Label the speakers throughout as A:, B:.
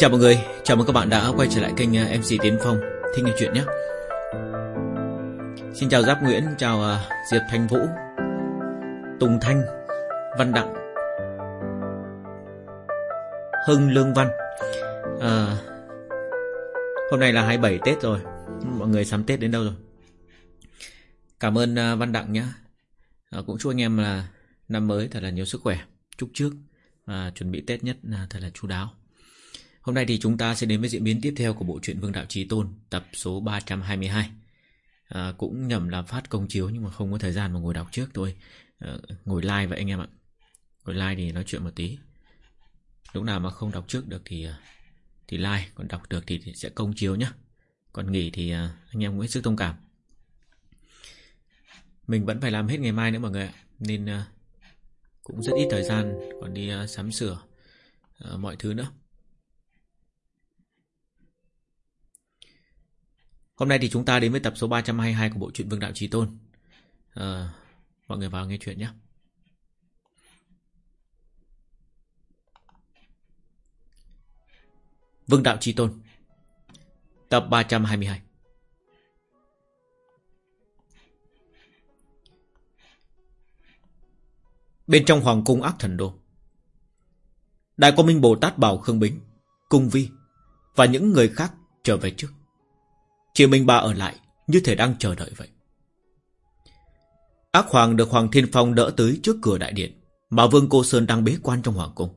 A: Chào mọi người, chào mừng các bạn đã quay trở lại kênh ờ, MC Tiến Phong. Thích nghe chuyện nhé. Xin chào Giáp Nguyễn, chào uh, Diệp Thanh Vũ Tùng Thanh, Văn Đặng Hưng Lương Văn. À, Hôm nay là 27 Tết rồi Mọi người sắm Tết đến đâu rồi? Cảm ơn uh, Văn Đặng nhé. À, Cũng chúc anh em là năm mới thật là nhiều sức khỏe. Chúc trước và chuẩn bị Tết nhất là thật là chú đáo. Hôm nay thì chúng ta sẽ đến với diễn biến tiếp theo của bộ truyện Vương Đạo Trí Tôn tập số 322 à, Cũng nhầm là phát công chiếu nhưng mà không có thời gian mà ngồi đọc trước thôi. À, Ngồi like vậy anh em ạ. Ngồi like thì nói chuyện một tí. Lúc nào mà không đọc trước được thì à, thì like Còn đọc được thì sẽ công chiếu nhé Còn nghỉ thì à, anh em cũng hết sức thông cảm. Mình vẫn phải làm hết ngày mai nữa mọi người ạ Nên à, cũng rất ít thời gian Còn đi sắm sửa mọi thứ nữa. Hôm nay thì chúng ta đến với tập số 322 của bộ truyện Vương Đạo Trí Tôn. À, mọi người vào nghe chuyện nhé. Vương Đạo Trí Tôn Tập 322 Bên trong Hoàng cung ác thần đô Đại Quang Minh Bồ Tát bảo Khương Bính Cung Vi Và những người khác trở về trước chỉ mình bà ở lại, Như thể đang chờ đợi vậy. Ác Hoàng được Hoàng Thiên Phong đỡ tới trước cửa đại điện, Mà Vương Cô Sơn đang bế quan trong Hoàng Cung.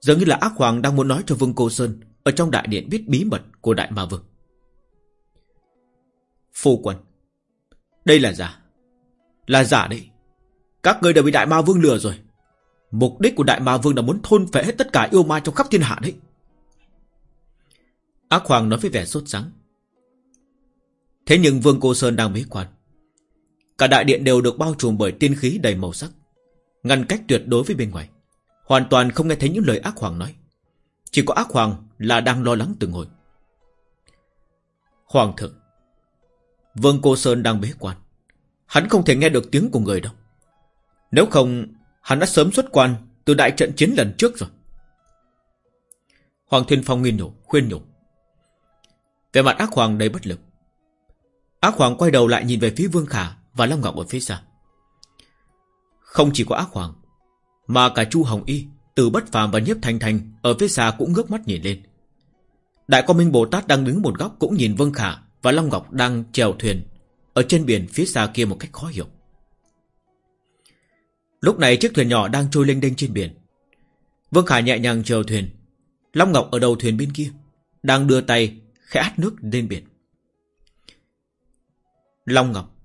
A: Dường như là Ác Hoàng đang muốn nói cho Vương Cô Sơn Ở trong đại điện biết bí mật của Đại Ma Vương. Phu quân, Đây là giả. Là giả đấy. Các người đều bị Đại Ma Vương lừa rồi. Mục đích của Đại Ma Vương là muốn thôn phệ hết tất cả yêu ma trong khắp thiên hạ đấy. Ác Hoàng nói với vẻ sốt sắng. Thế nhưng Vương Cô Sơn đang bế quan. Cả đại điện đều được bao trùm bởi tiên khí đầy màu sắc. Ngăn cách tuyệt đối với bên ngoài. Hoàn toàn không nghe thấy những lời ác hoàng nói. Chỉ có ác hoàng là đang lo lắng từng hồi. Hoàng thượng. Vương Cô Sơn đang bế quan. Hắn không thể nghe được tiếng của người đâu. Nếu không, hắn đã sớm xuất quan từ đại trận chiến lần trước rồi. Hoàng Thiên Phong nghiên nhủ, khuyên nhủ. Về mặt ác hoàng đầy bất lực. Ác Hoàng quay đầu lại nhìn về phía Vương Khả Và Long Ngọc ở phía xa. Không chỉ có Ác Hoàng, Mà cả Chu Hồng Y, Từ Bất Phàm và Nhiếp Thành Thành Ở phía xa cũng ngước mắt nhìn lên. Đại Quang Minh Bồ Tát đang đứng một góc Cũng nhìn Vương Khả và Long Ngọc đang chèo thuyền Ở trên biển phía xa kia một cách khó hiểu. Lúc này chiếc thuyền nhỏ đang trôi lênh đênh trên biển. Vương Khả nhẹ nhàng chèo thuyền. Long Ngọc ở đầu thuyền bên kia Đang đưa tay khẽ át nước lên biển. Long Ngọc.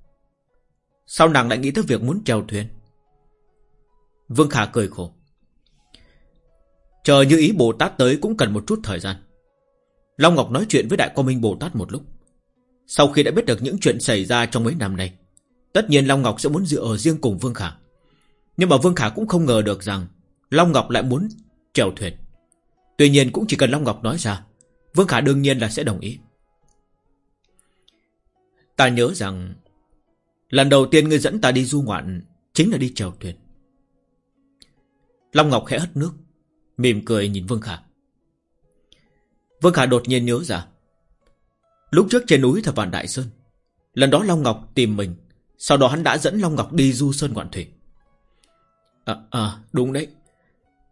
A: Sao nàng lại nghĩ tới việc muốn trèo thuyền? Vương Khả cười khổ. Chờ như ý Bồ Tát tới cũng cần một chút thời gian. Long Ngọc nói chuyện với Đại Quang Minh Bồ Tát một lúc. Sau khi đã biết được những chuyện xảy ra trong mấy năm nay, Tất nhiên Long Ngọc sẽ muốn dựa ở riêng cùng Vương Khả. Nhưng mà Vương Khả cũng không ngờ được rằng Long Ngọc lại muốn trèo thuyền. Tuy nhiên cũng chỉ cần Long Ngọc nói ra, Vương Khả đương nhiên là sẽ đồng ý. Ta nhớ rằng Lần đầu tiên ngươi dẫn ta đi du ngoạn Chính là đi chèo thuyền. Long Ngọc khẽ hất nước Mỉm cười nhìn Vương Khả. Vương Khả đột nhiên nhớ ra Lúc trước trên núi Thập Vạn Đại Sơn Lần đó Long Ngọc tìm mình Sau đó hắn đã dẫn Long Ngọc đi du sơn ngoạn thủy. À, à đúng đấy.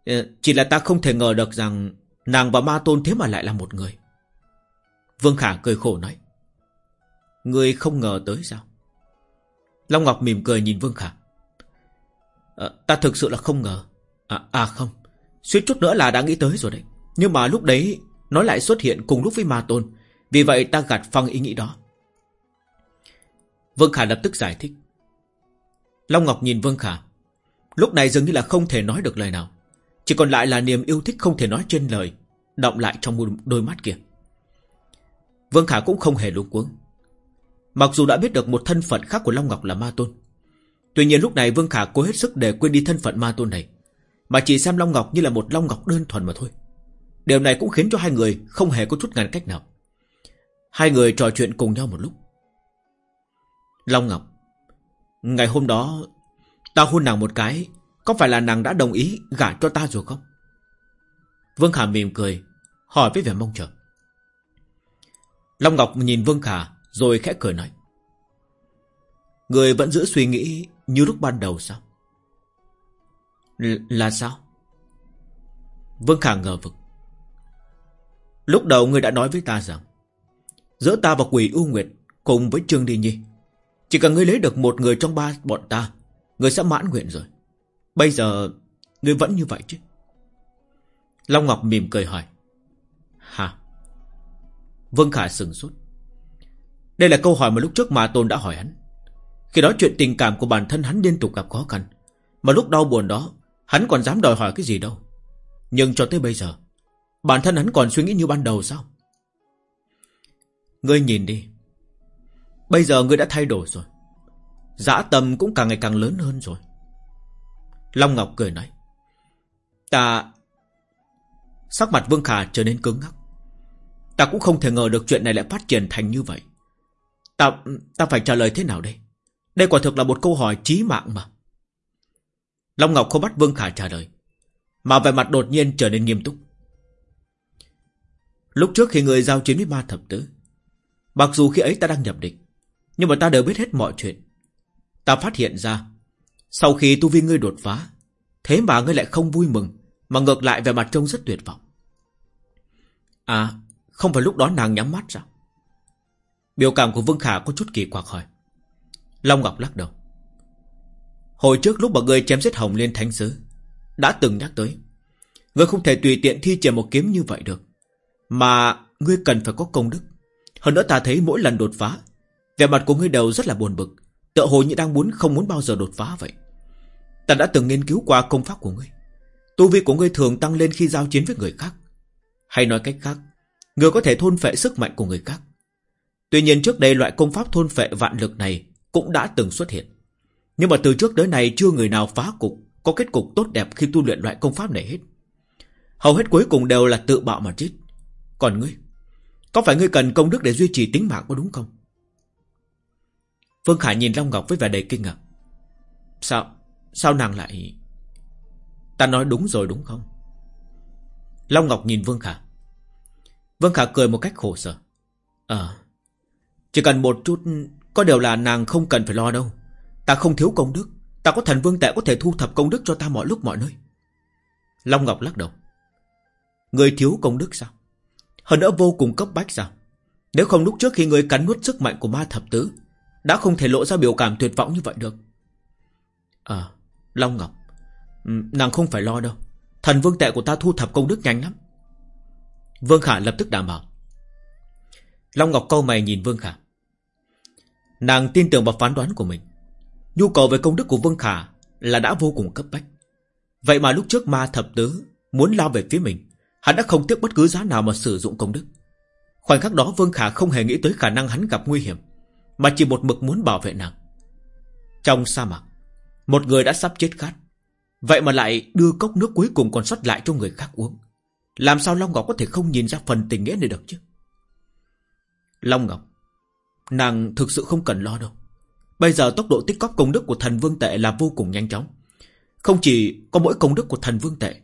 A: Ờ, chỉ là ta không thể ngờ được rằng Nàng và Ma Tôn thế mà lại là một người. Vương Khả cười khổ nói. Người không ngờ tới sao? Long Ngọc mỉm cười nhìn Vương Khả. À, Ta thực sự là không ngờ. À, à không Suýt chút nữa là đã nghĩ tới rồi đấy. Nhưng mà lúc đấy Nó lại xuất hiện cùng lúc với Ma Tôn. Vì vậy ta gạt phăng ý nghĩ đó. Vương Khả lập tức giải thích. Long Ngọc nhìn Vương Khả. Lúc này dường như là không thể nói được lời nào. Chỉ còn lại là niềm yêu thích không thể nói trên lời Động lại trong đôi mắt kia. Vương Khả cũng không hề luống cuống. Mặc dù đã biết được một thân phận khác của Long Ngọc là Ma Tôn, Tuy nhiên lúc này Vương Khả cố hết sức để quên đi thân phận Ma Tôn này, Mà chỉ xem Long Ngọc như là một Long Ngọc đơn thuần mà thôi. Điều này cũng khiến cho hai người không hề có chút ngăn cách nào. Hai người trò chuyện cùng nhau một lúc. Long Ngọc, Ngày hôm đó Ta hôn nàng một cái, Có phải là nàng đã đồng ý gả cho ta rồi không? Vương Khả mỉm cười, Hỏi với vẻ mong chờ. Long Ngọc nhìn Vương Khả rồi khẽ cười nói, Người vẫn giữ suy nghĩ Như lúc ban đầu sao? L, Là sao? Vương Khả ngờ vực, Lúc đầu người đã nói với ta rằng, Giữa ta và quỷ U Nguyệt Cùng với Trương Đi Nhi, Chỉ cần ngươi lấy được một người trong ba bọn ta Người sẽ mãn nguyện rồi. Bây giờ Ngươi vẫn như vậy chứ? Long Ngọc mỉm cười hỏi, Hả? Vương Khả sừng sốt đây là câu hỏi mà lúc trước mà Tôn đã hỏi hắn. Khi đó chuyện tình cảm của bản thân hắn liên tục gặp khó khăn, Mà lúc đau buồn đó, Hắn còn dám đòi hỏi cái gì đâu. Nhưng cho tới bây giờ, Bản thân hắn còn suy nghĩ như ban đầu sao? Ngươi nhìn đi. Bây giờ ngươi đã thay đổi rồi. Dã tâm cũng càng ngày càng lớn hơn rồi. Long Ngọc cười nói. Ta, Sắc mặt Vương Khả trở nên cứng ngắc. Ta cũng không thể ngờ được chuyện này lại phát triển thành như vậy. Ta ta phải trả lời thế nào đây? Đây quả thực là một câu hỏi chí mạng mà. Long Ngọc không bắt Vương Khả trả lời, Mà vẻ mặt đột nhiên trở nên nghiêm túc. Lúc trước khi người giao chiến với ma thập tứ, Mặc dù khi ấy ta đang nhập địch Nhưng mà ta đều biết hết mọi chuyện. Ta phát hiện ra, Sau khi tu vi ngươi đột phá, Thế mà ngươi lại không vui mừng, Mà ngược lại vẻ mặt trông rất tuyệt vọng. À Không phải lúc đó nàng nhắm mắt sao? Biểu cảm của Vương Khả có chút kỳ quặc hỏi. Long Ngọc lắc đầu. Hồi trước lúc mà ngươi chém giết Hồng Liên Thánh Sứ, Đã từng nhắc tới, Ngươi không thể tùy tiện thi triển một kiếm như vậy được. Mà ngươi cần phải có công đức. Hơn nữa ta thấy mỗi lần đột phá, Vẻ mặt của ngươi đều rất là buồn bực. Tựa hồ như đang muốn không muốn bao giờ đột phá vậy. Ta đã từng nghiên cứu qua công pháp của ngươi. Tu vi của ngươi thường tăng lên khi giao chiến với người khác. Hay nói cách khác, Ngươi có thể thôn phệ sức mạnh của người khác. Tuy nhiên trước đây loại công pháp thôn phệ vạn lực này Cũng đã từng xuất hiện. Nhưng mà từ trước tới nay chưa người nào phá cục, Có kết cục tốt đẹp khi tu luyện loại công pháp này hết. Hầu hết cuối cùng đều là tự bạo mà chết. Còn ngươi, Có phải ngươi cần công đức để duy trì tính mạng có đúng không? Phương Khải nhìn Long Ngọc với vẻ đầy kinh ngạc. Sao Sao nàng lại, Ta nói đúng rồi đúng không? Long Ngọc nhìn Vương Khả. Vương Khả cười một cách khổ sở. Ờ chỉ cần một chút, Có điều là nàng không cần phải lo đâu. Ta không thiếu công đức. Ta có thần vương tệ có thể thu thập công đức cho ta mọi lúc mọi nơi. Long Ngọc lắc đầu. Người thiếu công đức sao? Hơn nữa vô cùng cấp bách sao? Nếu không lúc trước khi người cắn nuốt sức mạnh của ma thập tứ, Đã không thể lộ ra biểu cảm tuyệt vọng như vậy được. Ờ Long Ngọc. Ừ, nàng không phải lo đâu. Thần vương tệ của ta thu thập công đức nhanh lắm. Vương Khả lập tức đảm bảo. Long Ngọc câu mày nhìn Vương Khả. Nàng tin tưởng vào phán đoán của mình. Nhu cầu về công đức của Vương Khả Là đã vô cùng cấp bách. Vậy mà lúc trước ma thập tứ Muốn lao về phía mình, Hắn đã không tiếc bất cứ giá nào mà sử dụng công đức. Khoảnh khắc đó, Vương Khả không hề nghĩ tới khả năng hắn gặp nguy hiểm, Mà chỉ một mực muốn bảo vệ nàng. Trong sa mạc, một người đã sắp chết khát. Vậy mà lại đưa cốc nước cuối cùng còn sót lại cho người khác uống. Làm sao Long Ngọc có thể không nhìn ra phần tình nghĩa này được chứ? Long Ngọc Nàng thực sự không cần lo đâu Bây giờ tốc độ tích cóp công đức của thần vương tệ là vô cùng nhanh chóng Không chỉ có mỗi công đức của thần vương tệ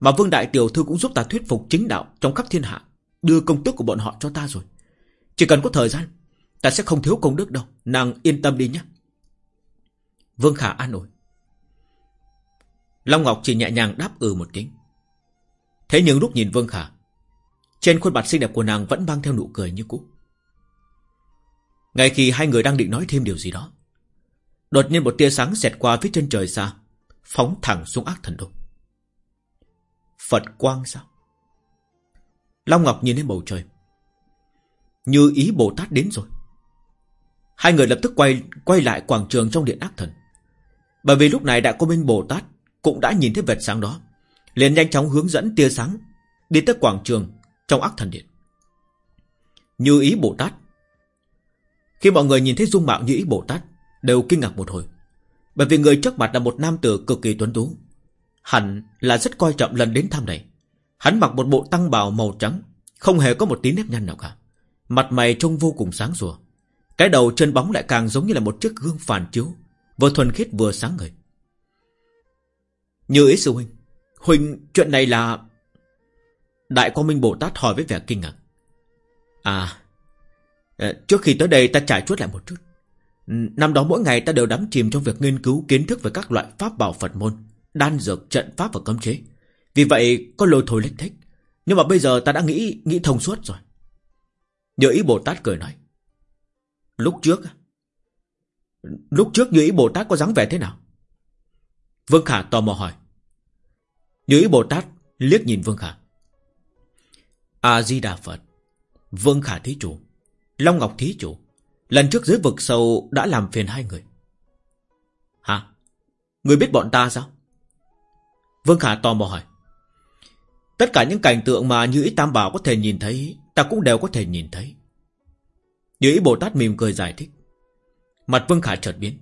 A: Mà vương đại tiểu thư cũng giúp ta thuyết phục chính đạo Trong khắp thiên hạ Đưa công đức của bọn họ cho ta rồi Chỉ cần có thời gian Ta sẽ không thiếu công đức đâu Nàng yên tâm đi nhé Vương Khả an ủi. Long Ngọc chỉ nhẹ nhàng đáp ừ một tiếng. Thế nhưng lúc nhìn Vương Khả, trên khuôn mặt xinh đẹp của nàng vẫn mang theo nụ cười như cũ. Ngay khi hai người đang định nói thêm điều gì đó, đột nhiên một tia sáng xẹt qua phía chân trời xa, phóng thẳng xuống ác thần đô. Phật quang sao? Long Ngọc nhìn lên bầu trời. Như ý Bồ Tát đến rồi. Hai người lập tức quay quay lại quảng trường trong điện ác thần. Bởi vì lúc này Đại Cô Minh Bồ Tát cũng đã nhìn thấy vệt sáng đó. liền nhanh chóng hướng dẫn tia sáng đi tới quảng trường trong ác thần điện. Như ý Bồ Tát. Khi mọi người nhìn thấy dung mạo như ý Bồ Tát đều kinh ngạc một hồi. Bởi vì người trước mặt là một nam tử cực kỳ tuấn tú. Hẳn là rất coi trọng lần đến thăm này. Hắn mặc một bộ tăng bào màu trắng, không hề có một tí nếp nhăn nào cả. Mặt mày trông vô cùng sáng sủa. Cái đầu chân bóng lại càng giống như là một chiếc gương phản chiếu Vừa thuần khiết vừa sáng ngời Như ý sư huynh Huynh chuyện này là Đại Quang Minh Bồ Tát hỏi với vẻ kinh ngạc. À, Ờ, trước khi tới đây ta trải chuốt lại một chút. Ừ, năm đó mỗi ngày ta đều đắm chìm trong việc nghiên cứu kiến thức về các loại pháp bảo Phật môn, đan dược, trận pháp và cấm chế. Vì vậy có lôi thôi lích thích. Nhưng mà bây giờ ta đã nghĩ nghĩ thông suốt rồi. Nhớ ý Bồ Tát cười nói. Lúc trước Lúc trước như ý Bồ Tát có dáng vẻ thế nào? Vương Khả tò mò hỏi. Như ý Bồ Tát liếc nhìn Vương Khả. A-di-đà Phật. Vương Khả Thí Chủ. Long Ngọc Thí Chủ. Lần trước dưới vực sâu đã làm phiền hai người. Hả? Người biết bọn ta sao? Vương Khả tò mò hỏi. Tất cả những cảnh tượng mà như ý Tam Bảo có thể nhìn thấy, ta cũng đều có thể nhìn thấy. Như ý Bồ Tát mỉm cười giải thích. Mặt Vương Khả chợt biến.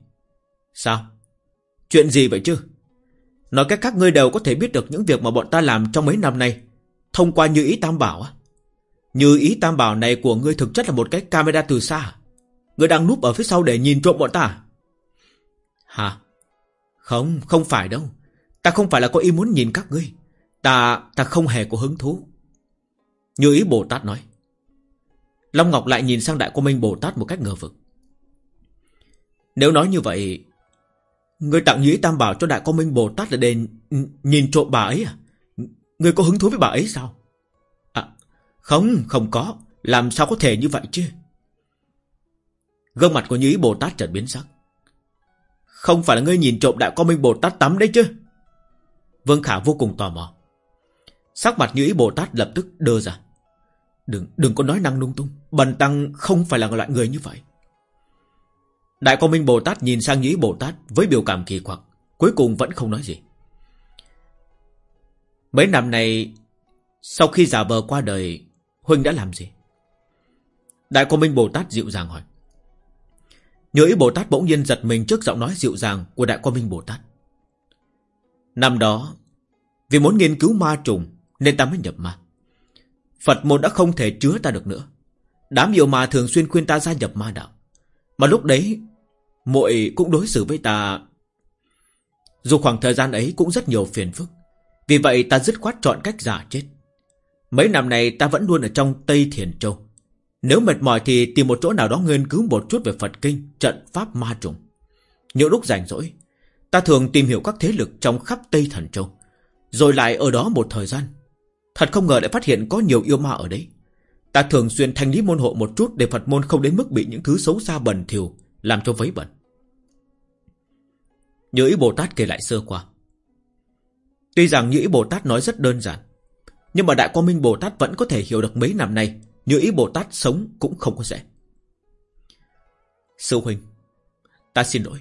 A: Sao? Chuyện gì vậy chứ? Nói cách khác ngươi đều có thể biết được những việc mà bọn ta làm trong mấy năm nay. Thông qua như ý Tam Bảo á. Như ý Tam Bảo này của ngươi thực chất là một cái camera từ xa. Ngươi đang núp ở phía sau để nhìn trộm bọn ta. Hả? Không, không phải đâu. Ta không phải là có ý muốn nhìn các ngươi. Ta, ta không hề có hứng thú. Như ý Bồ Tát nói. Long Ngọc lại nhìn sang Đại quang Minh Bồ Tát một cách ngờ vực. Nếu nói như vậy, Người tặng nhĩ tam bảo cho Đại quang Minh Bồ Tát là để nhìn trộm bà ấy à? Người có hứng thú với bà ấy sao? Không, không có. Làm sao có thể như vậy chứ? Gương mặt của nhĩ Bồ Tát chợt biến sắc. Không phải là ngươi nhìn trộm Đại Cô Minh Bồ Tát tắm đấy chứ? Vương Khả vô cùng tò mò. Sắc mặt nhĩ Bồ Tát lập tức đơ ra. Đừng, đừng có nói năng lung tung. Bần tăng không phải là loại người như vậy. Đại Quang Minh Bồ Tát nhìn sang Nhĩ Bồ Tát với biểu cảm kỳ quặc, cuối cùng vẫn không nói gì. Mấy năm này, sau khi giả vờ qua đời, Huynh đã làm gì? Đại Quang Minh Bồ Tát dịu dàng hỏi. Nhớ ý Bồ Tát bỗng nhiên giật mình trước giọng nói dịu dàng của Đại Quang Minh Bồ Tát. Năm đó, vì muốn nghiên cứu ma trùng nên ta mới nhập ma. Phật môn đã không thể chứa ta được nữa. Đám yêu ma thường xuyên khuyên ta gia nhập ma đạo. Mà lúc đấy, muội cũng đối xử với ta... Dù khoảng thời gian ấy cũng rất nhiều phiền phức. Vì vậy ta dứt khoát chọn cách giả chết. Mấy năm này ta vẫn luôn ở trong Tây Thiền Châu. Nếu mệt mỏi thì tìm một chỗ nào đó nghiên cứu một chút về Phật Kinh, trận Pháp Ma Trùng. Nhiều lúc rảnh rỗi, ta thường tìm hiểu các thế lực trong khắp Tây Thần Châu. Rồi lại ở đó một thời gian. Thật không ngờ lại phát hiện có nhiều yêu ma ở đấy. Ta thường xuyên thanh lý môn hộ một chút để Phật môn không đến mức bị những thứ xấu xa bẩn thỉu làm cho vấy bẩn. Như ý Bồ Tát kể lại sơ qua. Tuy rằng như ý Bồ Tát nói rất đơn giản, nhưng mà Đại Quang Minh Bồ Tát vẫn có thể hiểu được mấy năm nay như ý Bồ Tát sống cũng không có dễ. Sư Huynh, ta xin lỗi.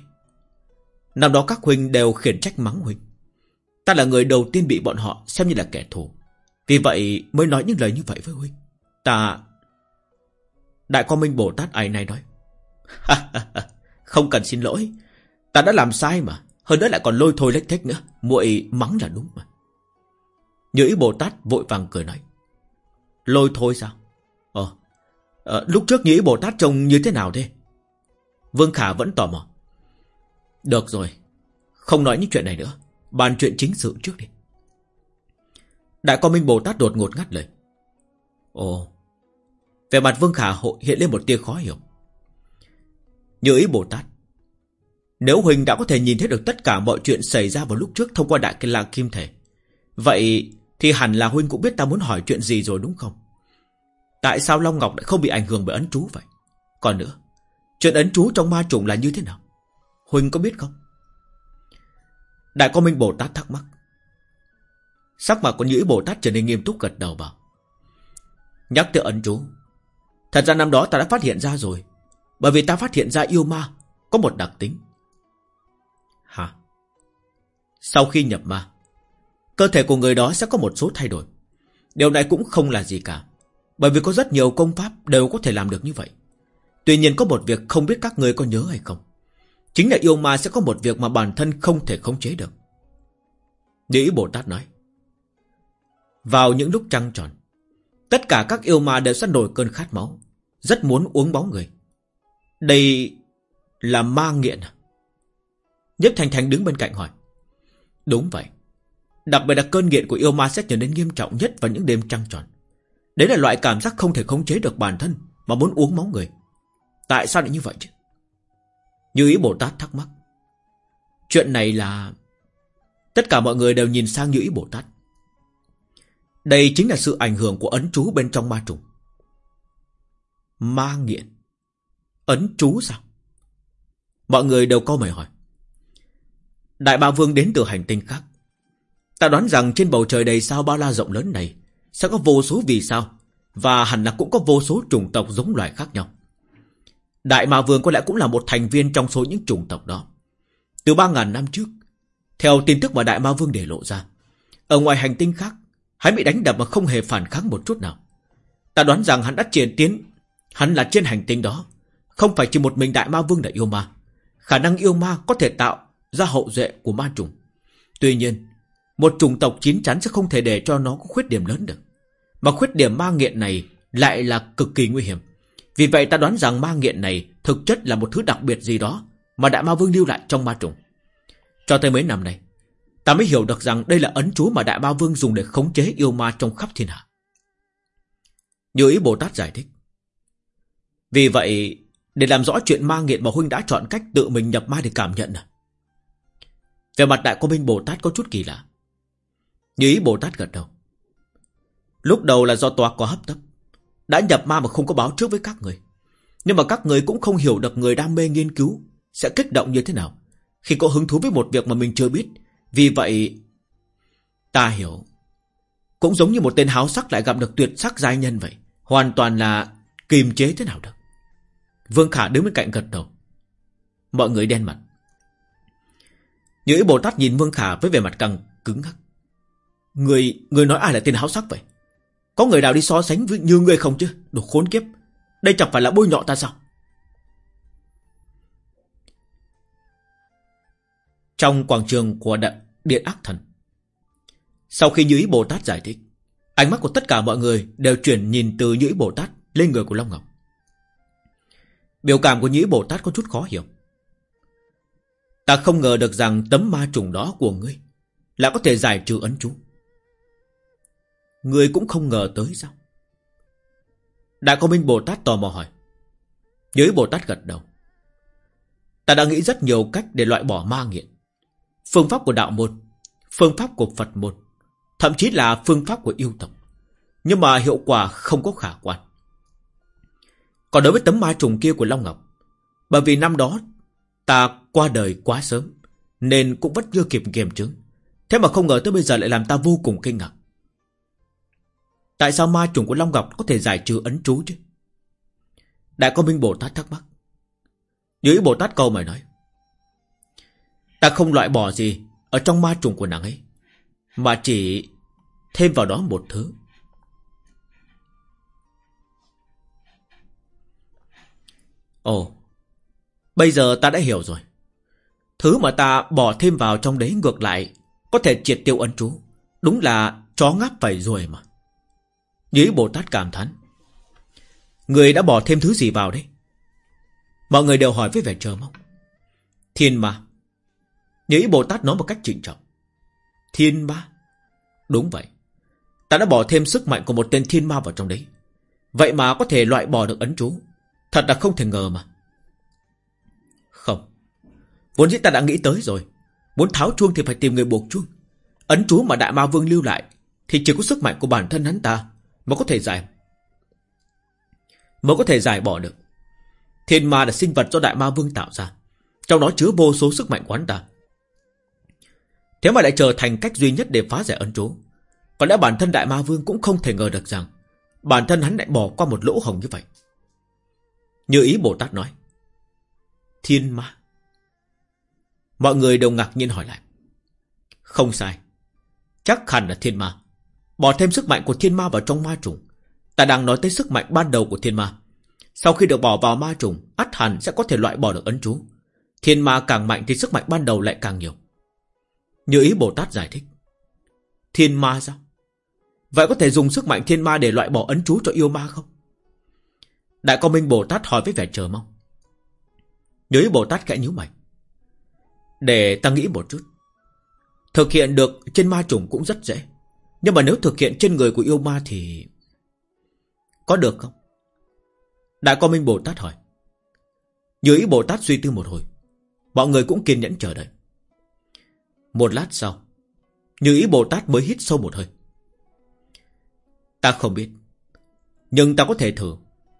A: Năm đó các Huynh đều khiển trách mắng Huynh. Ta là người đầu tiên bị bọn họ xem như là kẻ thù. Vì vậy mới nói những lời như vậy với Huynh. Ta... Đại Quang Minh Bồ Tát ấy này nói. Không cần xin lỗi. Ta đã làm sai mà. Hơn nữa lại còn lôi thôi lách thách nữa. muội mắng là đúng mà như ý Bồ Tát vội vàng cười nói. Lôi thôi sao? Ờ. À, lúc trước như ý Bồ Tát trông như thế nào thế? Vương Khả vẫn tò mò. Được rồi. Không nói những chuyện này nữa. Bàn chuyện chính sự trước đi. Đại con Minh Bồ Tát đột ngột ngắt lời. Ồ. Về mặt Vương Khả hội hiện lên một tia khó hiểu. Như ý Bồ Tát. Nếu Huỳnh đã có thể nhìn thấy được tất cả mọi chuyện xảy ra vào lúc trước thông qua đại kinh la kim thể. Vậy thì hẳn là huynh cũng biết ta muốn hỏi chuyện gì rồi đúng không? Tại sao Long Ngọc lại không bị ảnh hưởng bởi ấn chú vậy? Còn nữa, chuyện ấn chú trong ma trùng là như thế nào? Huynh có biết không? Đại con Minh Bồ Tát thắc mắc. Sắc mặt của Nhĩ Bồ Tát trở nên nghiêm túc gật đầu vào. Nhắc tới ấn chú. Thật ra năm đó ta đã phát hiện ra rồi. Bởi vì ta phát hiện ra yêu ma có một đặc tính. Hả? Sau khi nhập ma, cơ thể của người đó sẽ có một số thay đổi. Điều này cũng không là gì cả. Bởi vì có rất nhiều công pháp đều có thể làm được như vậy. Tuy nhiên có một việc không biết các người có nhớ hay không. Chính là yêu ma sẽ có một việc mà bản thân không thể khống chế được. Nghĩ Bồ Tát nói. Vào những lúc trăng tròn, tất cả các yêu ma đều sẽ nổi cơn khát máu, rất muốn uống máu người. Đây là ma nghiện à? Nhếp Thành Thành đứng bên cạnh hỏi. Đúng vậy. Đặc biệt là cơn nghiện của yêu ma sẽ trở nên nghiêm trọng nhất vào những đêm trăng tròn. Đấy là loại cảm giác không thể khống chế được bản thân mà muốn uống máu người. Tại sao lại như vậy chứ? Như ý Bồ Tát thắc mắc. Chuyện này là... Tất cả mọi người đều nhìn sang Như ý Bồ Tát. Đây chính là sự ảnh hưởng của ấn chú bên trong ma trùng. Ma nghiện. Ấn chú sao? Mọi người đều câu mày hỏi. Đại Ba Vương đến từ hành tinh khác. Ta đoán rằng trên bầu trời đầy sao bao la rộng lớn này sẽ có vô số vì sao và hẳn là cũng có vô số chủng tộc giống loài khác nhau. Đại Ma Vương có lẽ cũng là một thành viên trong số những chủng tộc đó. Từ 3.000 năm trước, theo tin tức mà Đại Ma Vương để lộ ra, ở ngoài hành tinh khác, hắn bị đánh đập mà không hề phản kháng một chút nào. Ta đoán rằng hắn đã triển tiến, hắn là trên hành tinh đó, không phải chỉ một mình Đại Ma Vương là yêu ma. Khả năng yêu ma có thể tạo ra hậu duệ của ma trùng. Tuy nhiên, một chủng tộc chín chắn sẽ không thể để cho nó có khuyết điểm lớn được. Mà khuyết điểm ma nghiện này lại là cực kỳ nguy hiểm. Vì vậy ta đoán rằng ma nghiện này thực chất là một thứ đặc biệt gì đó mà Đại Ma Vương lưu lại trong ma trùng. Cho tới mấy năm nay, ta mới hiểu được rằng đây là ấn chú mà Đại Ma Vương dùng để khống chế yêu ma trong khắp thiên hạ. Như ý Bồ Tát giải thích. Vì vậy, để làm rõ chuyện ma nghiện mà Huynh đã chọn cách tự mình nhập ma để cảm nhận à? Về mặt Đại Quang Minh Bồ Tát có chút kỳ lạ. Như ý Bồ Tát gật đầu. Lúc đầu là do tòa có hấp tấp. Đã nhập ma mà không có báo trước với các người. Nhưng mà các người cũng không hiểu được người đam mê nghiên cứu sẽ kích động như thế nào. Khi có hứng thú với một việc mà mình chưa biết. Vì vậy... Ta hiểu. Cũng giống như một tên háo sắc lại gặp được tuyệt sắc giai nhân vậy. Hoàn toàn là kiềm chế thế nào được. Vương Khả đứng bên cạnh gật đầu. Mọi người đen mặt. Như ý Bồ Tát nhìn Vương Khả với vẻ mặt càng cứng ngắc. Người, người nói ai là tên háo sắc vậy? Có người nào đi so sánh với như người không chứ? Đồ khốn kiếp. Đây chẳng phải là bôi nhọ ta sao? Trong quảng trường của đ... Điện Ác Thần. Sau khi Như Ý Bồ Tát giải thích, ánh mắt của tất cả mọi người đều chuyển nhìn từ Như Ý Bồ Tát lên người của Long Ngọc. Biểu cảm của Như Ý Bồ Tát có chút khó hiểu. Ta không ngờ được rằng tấm ma trùng đó của ngươi là có thể giải trừ ấn chú. Người cũng không ngờ tới sao? Đại Quang Minh Bồ Tát tò mò hỏi. Giới Bồ Tát gật đầu. Ta đã nghĩ rất nhiều cách để loại bỏ ma nghiện. Phương pháp của đạo môn, phương pháp của Phật môn, thậm chí là phương pháp của yêu tộc. Nhưng mà hiệu quả không có khả quan. Còn đối với tấm ma trùng kia của Long Ngọc, bởi vì năm đó ta qua đời quá sớm, nên cũng vẫn chưa kịp kiềm chứng. Thế mà không ngờ tới bây giờ lại làm ta vô cùng kinh ngạc. Tại sao ma trùng của Long Ngọc có thể giải trừ ấn chú chứ? Đại con Minh Bồ Tát thắc mắc. Dưới Bồ Tát câu mày nói. Ta không loại bỏ gì ở trong ma trùng của nàng ấy. Mà chỉ thêm vào đó một thứ. Ồ, bây giờ ta đã hiểu rồi. Thứ mà ta bỏ thêm vào trong đấy ngược lại có thể triệt tiêu ấn chú. Đúng là chó ngáp phải rồi mà. Nhĩ Bồ Tát cảm thán. Người đã bỏ thêm thứ gì vào đấy? Mọi người đều hỏi với vẻ chờ mong. Thiên ma. Nhĩ Bồ Tát nói một cách trịnh trọng. Thiên ma. Đúng vậy. Ta đã bỏ thêm sức mạnh của một tên thiên ma vào trong đấy. Vậy mà có thể loại bỏ được ấn chú. Thật là không thể ngờ mà. Không. Vốn dĩ ta đã nghĩ tới rồi. Muốn tháo chuông thì phải tìm người buộc chuông. Ấn chú mà Đại Ma Vương lưu lại thì chỉ có sức mạnh của bản thân hắn ta mới có thể giải mới có thể giải bỏ được. Thiên ma là sinh vật do Đại Ma Vương tạo ra. Trong đó chứa vô số sức mạnh của hắn ta. Thế mà lại trở thành cách duy nhất để phá giải ấn chú. Có lẽ bản thân Đại Ma Vương cũng không thể ngờ được rằng bản thân hắn lại bỏ qua một lỗ hồng như vậy. Như ý Bồ Tát nói. Thiên ma. Mọi người đều ngạc nhiên hỏi lại. Không sai. Chắc hẳn là thiên ma. Bỏ thêm sức mạnh của thiên ma vào trong ma trùng. Ta đang nói tới sức mạnh ban đầu của thiên ma. Sau khi được bỏ vào ma trùng, ắt hẳn sẽ có thể loại bỏ được ấn chú. Thiên ma càng mạnh thì sức mạnh ban đầu lại càng nhiều. Như ý Bồ Tát giải thích. Thiên ma sao? Vậy có thể dùng sức mạnh thiên ma để loại bỏ ấn chú cho yêu ma không? Đại con Minh Bồ Tát hỏi với vẻ chờ mong. Như ý Bồ Tát khẽ nhíu mày. Để ta nghĩ một chút. Thực hiện được trên ma trùng cũng rất dễ nhưng mà nếu thực hiện trên người của yêu ma thì Có được không? Đại con Minh Bồ Tát hỏi. Như ý Bồ Tát suy tư một hồi, Mọi người cũng kiên nhẫn chờ đợi. Một lát sau, Như ý Bồ Tát mới hít sâu một hơi. Ta không biết, Nhưng ta có thể thử,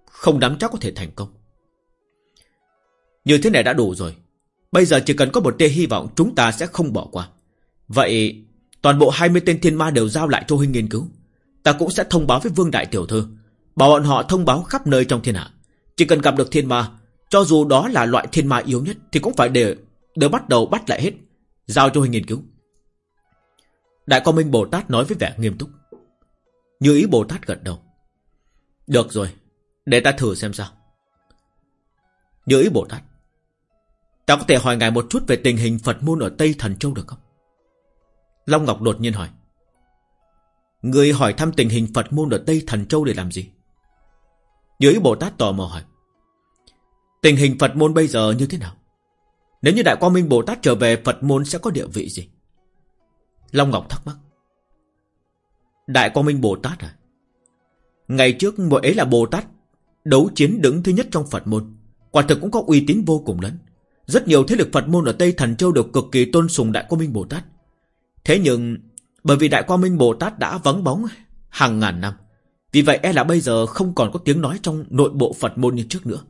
A: Không đám chắc có thể thành công. Như thế này đã đủ rồi, Bây giờ chỉ cần có một tia hy vọng, Chúng ta sẽ không bỏ qua. Vậy toàn bộ 20 tên thiên ma đều giao lại cho huynh nghiên cứu. Ta cũng sẽ thông báo với Vương Đại Tiểu Thư, Bảo bọn họ thông báo khắp nơi trong thiên hạ. Chỉ cần gặp được thiên ma, Cho dù đó là loại thiên ma yếu nhất Thì cũng phải để, đều bắt đầu bắt lại hết, Giao cho huynh nghiên cứu. Đại con Minh Bồ Tát nói với vẻ nghiêm túc. Như ý Bồ Tát gật đầu. Được rồi, Để ta thử xem sao. Như ý Bồ Tát. Ta có thể hỏi ngài một chút về tình hình Phật môn ở Tây Thần Châu được không? Long Ngọc đột nhiên hỏi. Người hỏi thăm tình hình Phật môn ở Tây Thần Châu để làm gì? Dưới Bồ Tát tò mò hỏi. Tình hình Phật môn bây giờ như thế nào? Nếu như Đại Quang Minh Bồ Tát trở về, Phật môn sẽ có địa vị gì? Long Ngọc thắc mắc. Đại Quang Minh Bồ Tát à? Ngày trước mỗi ấy là Bồ Tát đấu chiến đứng thứ nhất trong Phật môn. Quả thực cũng có uy tín vô cùng lớn. Rất nhiều thế lực Phật môn ở Tây Thần Châu đều cực kỳ tôn sùng Đại Quang Minh Bồ Tát. Thế nhưng, bởi vì Đại Quang Minh Bồ Tát đã vắng bóng hàng ngàn năm, vì vậy e là bây giờ không còn có tiếng nói trong nội bộ Phật môn như trước nữa.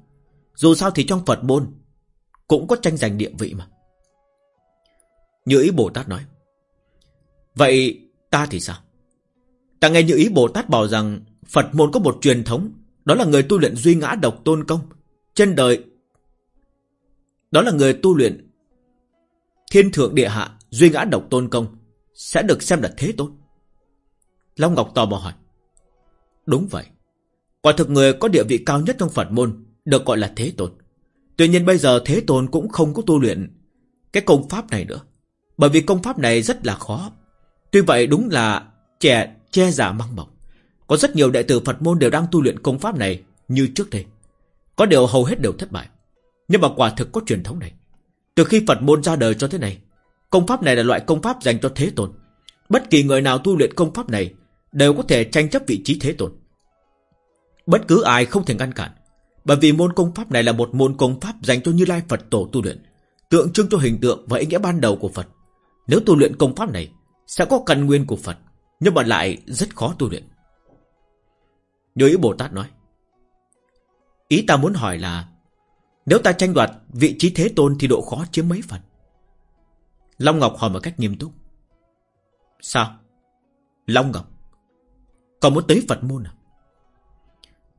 A: Dù sao thì trong Phật môn cũng có tranh giành địa vị mà. Như ý Bồ Tát nói. Vậy ta thì sao? Ta nghe như ý Bồ Tát bảo rằng Phật môn có một truyền thống, đó là người tu luyện duy ngã độc tôn công. Trên đời đó là người tu luyện Thiên thượng địa hạ Duy ngã độc tôn công sẽ được xem là thế tôn Long Ngọc tò mò hỏi. Đúng vậy. Quả thực người có địa vị cao nhất trong Phật môn Được gọi là thế tôn. Tuy nhiên bây giờ thế tôn cũng không có tu luyện Cái công pháp này nữa. Bởi vì công pháp này rất là khó. Tuy vậy đúng là trẻ che giả măng mọc Có rất nhiều đệ tử Phật môn đều đang tu luyện công pháp này Như trước đây. Có điều hầu hết đều thất bại. Nhưng mà quả thực có truyền thống này. Từ khi Phật môn ra đời cho thế này Công pháp này là loại công pháp dành cho thế tôn. Bất kỳ người nào tu luyện công pháp này Đều có thể tranh chấp vị trí thế tôn. Bất cứ ai không thể ngăn cản, Bởi vì môn công pháp này là một môn công pháp Dành cho Như Lai Phật tổ tu luyện, Tượng trưng cho hình tượng và ý nghĩa ban đầu của Phật. Nếu tu luyện công pháp này, Sẽ có căn nguyên của Phật, Nhưng mà lại rất khó tu luyện. Như ý Bồ Tát nói, Ý ta muốn hỏi là, nếu ta tranh đoạt vị trí thế tôn thì độ khó chiếm mấy phần? Long Ngọc hỏi một cách nghiêm túc. Sao? Long Ngọc, còn muốn tới Phật môn à?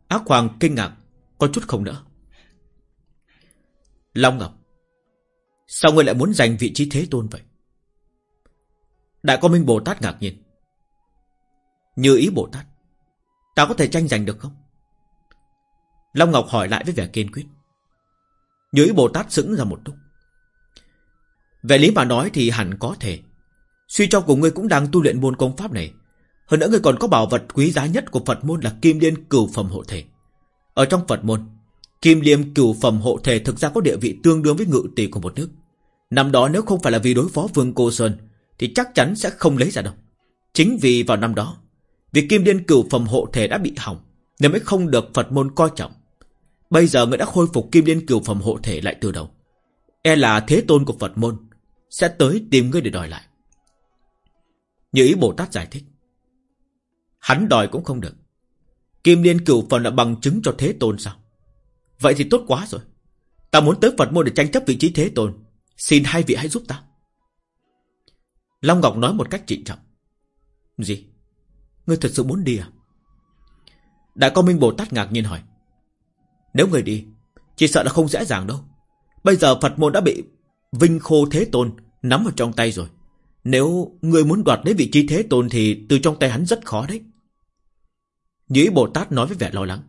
A: Ác Hoàng kinh ngạc, có chút không nữa. Long Ngọc, sao ngươi lại muốn giành vị trí thế tôn vậy? Đại con Minh Bồ Tát ngạc nhiên. Như ý Bồ Tát, ta có thể tranh giành được không? Long Ngọc hỏi lại với vẻ kiên quyết. Như ý Bồ Tát sững ra một lúc. Về lý mà nói thì hẳn có thể. Suy cho cùng ngươi cũng đang tu luyện môn công pháp này. Hơn nữa ngươi còn có bảo vật quý giá nhất của Phật môn là Kim Liên Cửu Phẩm Hộ Thể. Ở trong Phật môn, Kim Liên Cửu Phẩm Hộ Thể thực ra có địa vị tương đương với ngự tỷ của một nước. Năm đó nếu không phải là vì đối phó Vương Cô Sơn, thì chắc chắn sẽ không lấy ra đâu. Chính vì vào năm đó, việc Kim Liên Cửu Phẩm Hộ Thể đã bị hỏng, nên mới không được Phật môn coi trọng. Bây giờ người đã khôi phục kim liên cửu phẩm hộ thể lại từ đầu. E là thế tôn của Phật môn sẽ tới tìm ngươi để đòi lại. Như ý Bồ Tát giải thích. Hắn đòi cũng không được. Kim liên cửu phần là bằng chứng cho thế tôn sao? Vậy thì tốt quá rồi. Ta muốn tới Phật môn để tranh chấp vị trí thế tôn. Xin hai vị hãy giúp ta. Long Ngọc nói một cách trịnh trọng. Gì? Ngươi thật sự muốn đi à? Đại con Minh Bồ Tát ngạc nhiên hỏi. Nếu người đi, Chỉ sợ là không dễ dàng đâu Bây giờ Phật môn đã bị Vinh Khô Thế Tôn nắm ở trong tay rồi. Nếu người muốn đoạt lấy vị trí Thế Tôn Thì từ trong tay hắn rất khó đấy. Nhĩ Bồ Tát nói với vẻ lo lắng.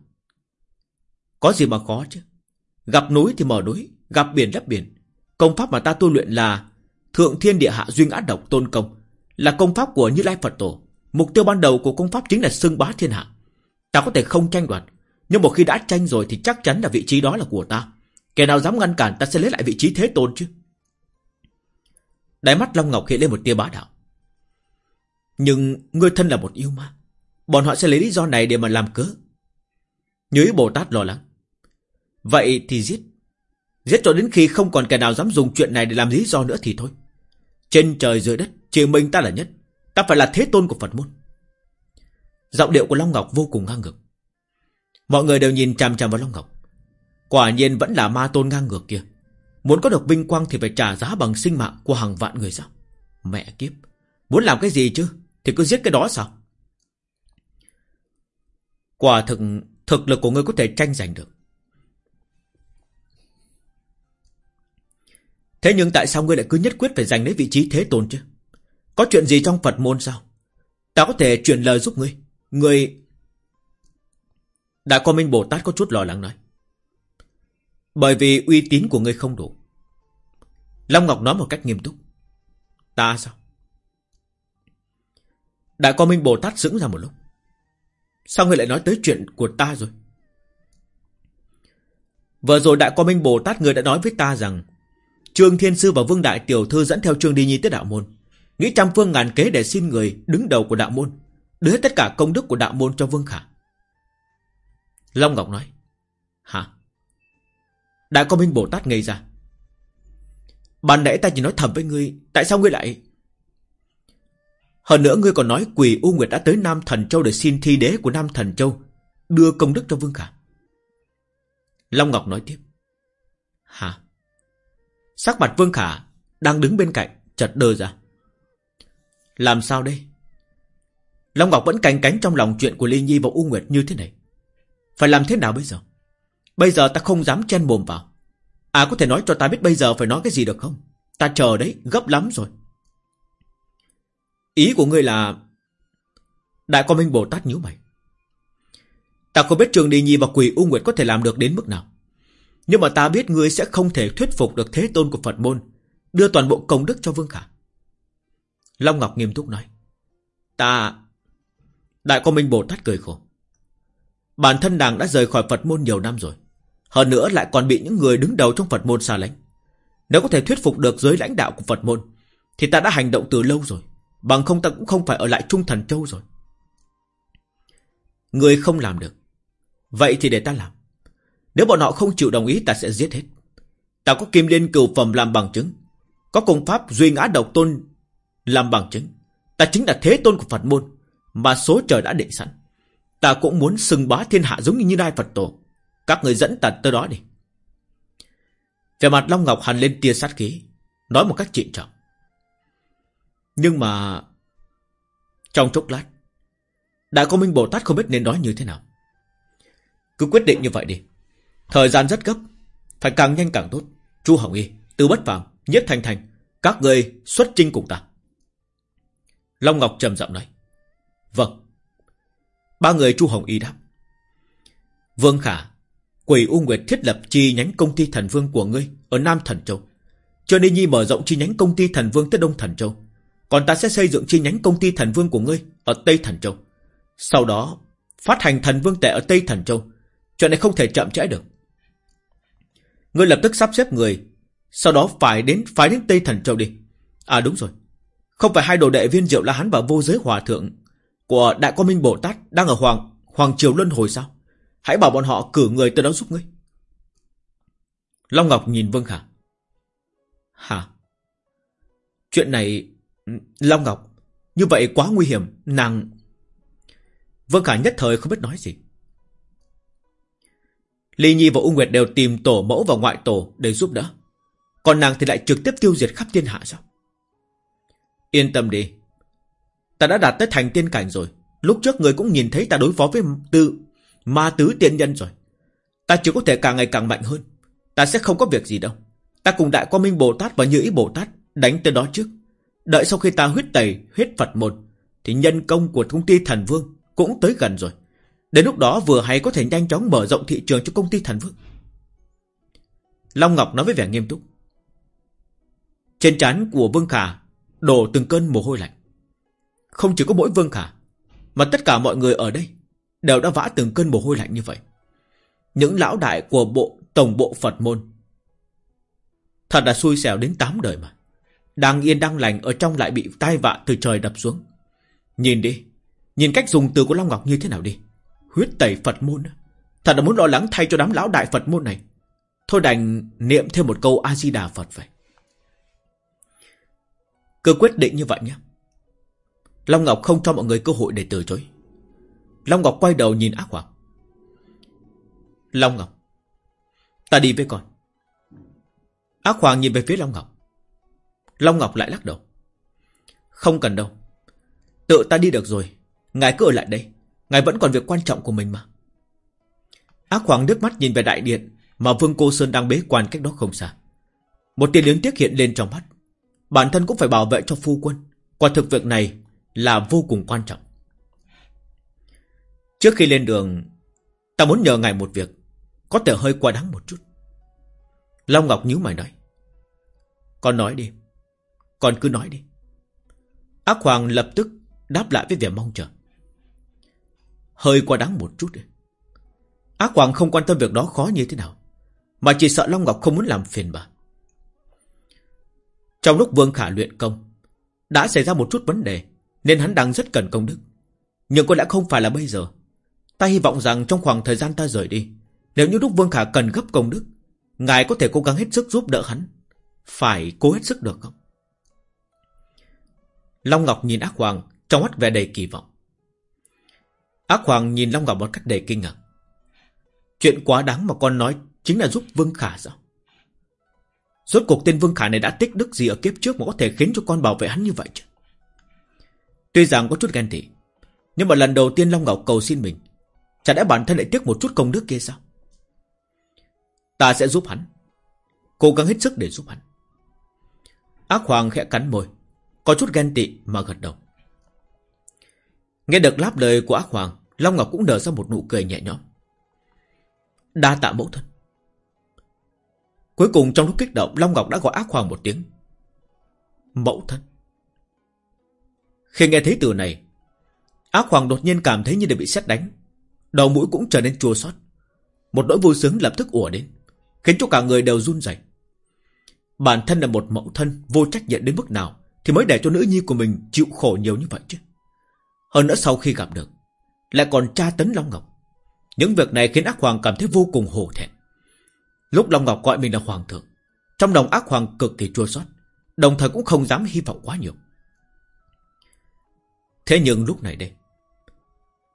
A: Có gì mà khó chứ? Gặp núi thì mở núi, Gặp biển lấp biển. Công pháp mà ta tu luyện là Thượng Thiên Địa Hạ Duyên Á Độc Tôn Công, Là công pháp của Như Lai Phật Tổ. Mục tiêu ban đầu của công pháp chính là xưng bá thiên hạ. Ta có thể không tranh đoạt, nhưng một khi đã tranh rồi thì chắc chắn là vị trí đó là của ta. Kẻ nào dám ngăn cản, ta sẽ lấy lại vị trí thế tôn chứ. Đáy mắt Long Ngọc hiện lên một tia bá đạo. Nhưng ngươi thân là một yêu ma. Bọn họ sẽ lấy lý do này để mà làm cớ. Như Bồ Tát lo lắng. Vậy thì giết. Giết cho đến khi không còn kẻ nào dám dùng chuyện này để làm lý do nữa thì thôi. Trên trời dưới đất, chỉ mình ta là nhất. Ta phải là thế tôn của Phật môn. Giọng điệu của Long Ngọc vô cùng ngang ngược. Mọi người đều nhìn chằm chằm vào Long Ngọc. Quả nhiên vẫn là ma tôn ngang ngược kia. Muốn có được vinh quang thì phải trả giá bằng sinh mạng của hàng vạn người sao? Mẹ kiếp. Muốn làm cái gì chứ? Thì cứ giết cái đó sao? Quả thực, thực lực của ngươi có thể tranh giành được. Thế nhưng tại sao ngươi lại cứ nhất quyết phải giành lấy vị trí thế tôn chứ? Có chuyện gì trong Phật môn sao? Ta có thể truyền lời giúp ngươi. Ngươi... Đại Quang Minh Bồ Tát có chút lo lắng nói. Bởi vì uy tín của ngươi không đủ. Long Ngọc nói một cách nghiêm túc. Ta sao? Đại con Minh Bồ Tát dững ra một lúc. Sao ngươi lại nói tới chuyện của ta rồi? Vừa rồi Đại con Minh Bồ Tát người đã nói với ta rằng, Trương Thiên Sư và Vương Đại Tiểu Thư dẫn theo Trương Đi Nhi tới đạo môn. Nghĩ trăm phương ngàn kế để xin người đứng đầu của đạo môn. Đưa hết tất cả công đức của đạo môn cho Vương Khả. Long Ngọc nói. Hả? Đã có Minh Bồ Tát ngây ra. Bạn nãy ta chỉ nói thầm với ngươi, tại sao ngươi lại... Hơn nữa ngươi còn nói quỷ U Nguyệt đã tới Nam Thần Châu để xin thi đế của Nam Thần Châu, đưa công đức cho Vương Khả. Long Ngọc nói tiếp. Hả? Sắc mặt Vương Khả đang đứng bên cạnh, chật đơ ra. Làm sao đây? Long Ngọc vẫn canh cánh trong lòng chuyện của Ly Nhi và U Nguyệt như thế này. Phải làm thế nào bây giờ? Bây giờ ta không dám chen mồm vào. À có thể nói cho ta biết bây giờ phải nói cái gì được không? Ta chờ đấy, gấp lắm rồi. Ý của ngươi là... Đại con Minh Bồ Tát nhíu mày. Ta không biết Trường Đi Nhi và Quỷ U Nguyệt có thể làm được đến mức nào. Nhưng mà ta biết ngươi sẽ không thể thuyết phục được thế tôn của Phật môn, đưa toàn bộ công đức cho Vương Khả. Long Ngọc nghiêm túc nói. Ta... Đại con Minh Bồ Tát cười khổ. Bản thân nàng đã rời khỏi Phật môn nhiều năm rồi. Hơn nữa lại còn bị những người đứng đầu trong Phật môn xa lánh. Nếu có thể thuyết phục được giới lãnh đạo của Phật môn, thì ta đã hành động từ lâu rồi. Bằng không ta cũng không phải ở lại Trung Thần Châu rồi. Người không làm được. Vậy thì để ta làm. Nếu bọn họ không chịu đồng ý ta sẽ giết hết. Ta có kim liên cửu phẩm làm bằng chứng. Có công pháp duy ngã độc tôn làm bằng chứng. Ta chính là thế tôn của Phật môn. Mà số trời đã định sẵn. Ta cũng muốn sừng bá thiên hạ giống như như Đai Phật Tổ. Các người dẫn tật tới đó đi. Về mặt Long Ngọc hằn lên tia sát khí. Nói một cách trịnh trọng. Nhưng mà... Trong chốc lát. Đại công minh Bồ Tát không biết nên nói như thế nào. Cứ quyết định như vậy đi. Thời gian rất gấp. Phải càng nhanh càng tốt. Chu Hồng Y, Từ Bất Phàm, Nhất Thành Thành. Các người xuất trinh cùng ta. Long Ngọc trầm giọng nói. Vâng. Ba người Chu Hồng Y đáp. Vương Khả, Quỷ U Nguyệt thiết lập chi nhánh công ty thần vương của ngươi ở Nam Thần Châu. Cho nên Nhi mở rộng chi nhánh công ty thần vương tới Đông Thần Châu. Còn ta sẽ xây dựng chi nhánh công ty thần vương của ngươi ở Tây Thần Châu. Sau đó, phát hành thần vương tệ ở Tây Thần Châu. Chuyện này không thể chậm trễ được. Ngươi lập tức sắp xếp người, sau đó phải đến phải đến Tây Thần Châu đi. À đúng rồi. Không phải hai đồ đệ viên diệu la hán và vô giới hòa thượng của Đại Quang Minh Bồ Tát đang ở Hoàng Hoàng Triều Luân Hồi sao? Hãy bảo bọn họ cử người tới đó giúp ngươi. Long Ngọc nhìn Vương Khả. Hả? Chuyện này... Long Ngọc, như vậy quá nguy hiểm, nàng... Vương Khả nhất thời không biết nói gì. Ly Nhi và U Nguyệt đều tìm tổ mẫu và ngoại tổ để giúp đỡ. Còn nàng thì lại trực tiếp tiêu diệt khắp thiên hạ sao? Yên tâm đi. Ta đã đạt tới thành tiên cảnh rồi. Lúc trước người cũng nhìn thấy ta đối phó với tư ma tứ tiên nhân rồi. Ta chỉ có thể càng ngày càng mạnh hơn. Ta sẽ không có việc gì đâu. Ta cùng Đại Quang Minh Bồ Tát và Như Ý Bồ Tát đánh tới đó trước. Đợi sau khi ta huyết tẩy, huyết Phật một, thì nhân công của công ty thần vương cũng tới gần rồi. Đến lúc đó vừa hay có thể nhanh chóng mở rộng thị trường cho công ty thần vương. Long Ngọc nói với vẻ nghiêm túc. Trên trán của Vương Khả đổ từng cơn mồ hôi lạnh. Không chỉ có mỗi Vương Khả, mà tất cả mọi người ở đây đều đã vã từng cơn mồ hôi lạnh như vậy. Những lão đại của bộ, tổng bộ Phật môn. Thật là xui xẻo đến tám đời mà. Đang yên đang lành Ở trong lại bị tai vạ từ trời đập xuống. Nhìn đi, Nhìn cách dùng từ của Long Ngọc như thế nào đi. Huyết tẩy Phật môn Thật là muốn lo lắng thay cho đám lão đại Phật môn này. Thôi đành niệm thêm một câu A-di-đà Phật vậy. Cứ quyết định như vậy nhé. Long Ngọc không cho mọi người cơ hội để từ chối. Long Ngọc quay đầu nhìn ác hoàng. Long Ngọc, Ta đi với con. Ác Hoàng nhìn về phía Long Ngọc. Long Ngọc lại lắc đầu. Không cần đâu. Tự ta đi được rồi. Ngài cứ ở lại đây. Ngài vẫn còn việc quan trọng của mình mà. Ác Hoàng nước mắt nhìn về đại điện Mà Vương Cô Sơn đang bế quan cách đó không xa. Một tia liếng tiếc hiện lên trong mắt. Bản thân cũng phải bảo vệ cho phu quân. Quả thực việc này là vô cùng quan trọng. Trước khi lên đường, Ta muốn nhờ ngài một việc, Có thể hơi quá đáng một chút. Long Ngọc nhíu mày nói, Con nói đi, Con cứ nói đi. Ác Hoàng lập tức đáp lại với vẻ mong chờ. Hơi quá đáng một chút đi. Ác Hoàng không quan tâm việc đó khó như thế nào, Mà chỉ sợ Long Ngọc không muốn làm phiền bà. Trong lúc Vương Khả luyện công, Đã xảy ra một chút vấn đề, Nên hắn đang rất cần công đức. Nhưng có lẽ không phải là bây giờ Ta hy vọng rằng trong khoảng thời gian ta rời đi, Nếu như lúc Vương Khả cần gấp công đức, Ngài có thể cố gắng hết sức giúp đỡ hắn. Phải cố hết sức được không? Long Ngọc nhìn ác hoàng, Trong mắt vẻ đầy kỳ vọng. Ác hoàng nhìn Long Ngọc một cách đầy kinh ngạc. Chuyện quá đáng mà con nói Chính là giúp Vương Khả sao? Rốt cuộc tên Vương Khả này đã tích đức gì ở kiếp trước Mà có thể khiến cho con bảo vệ hắn như vậy chứ? Tuy rằng có chút ghen tị, Nhưng mà lần đầu tiên Long Ngọc cầu xin mình Chả lẽ bản thân lại tiếc một chút công đức kia sao? Ta sẽ giúp hắn. Cố gắng hết sức để giúp hắn. Ác Hoàng khẽ cắn môi, Có chút ghen tị mà gật đầu. Nghe được láp lời của ác Hoàng, Long Ngọc cũng nở ra một nụ cười nhẹ nhõm. Đa tạ mẫu thân. Cuối cùng trong lúc kích động, Long Ngọc đã gọi ác Hoàng một tiếng. Mẫu thân. Khi nghe thấy từ này, Ác Hoàng đột nhiên cảm thấy như được bị xét đánh. Đầu mũi cũng trở nên chua xót. Một nỗi vui sướng lập tức ùa đến, Khiến cho cả người đều run rẩy. Bản thân là một mẫu thân, Vô trách nhiệm đến mức nào Thì mới để cho nữ nhi của mình chịu khổ nhiều như vậy chứ. Hơn nữa sau khi gặp được, Lại còn tra tấn Long Ngọc. Những việc này khiến ác hoàng cảm thấy vô cùng hổ thẹn. Lúc Long Ngọc gọi mình là hoàng thượng, Trong lòng ác hoàng cực kỳ chua xót, Đồng thời cũng không dám hy vọng quá nhiều. Thế nhưng lúc này đây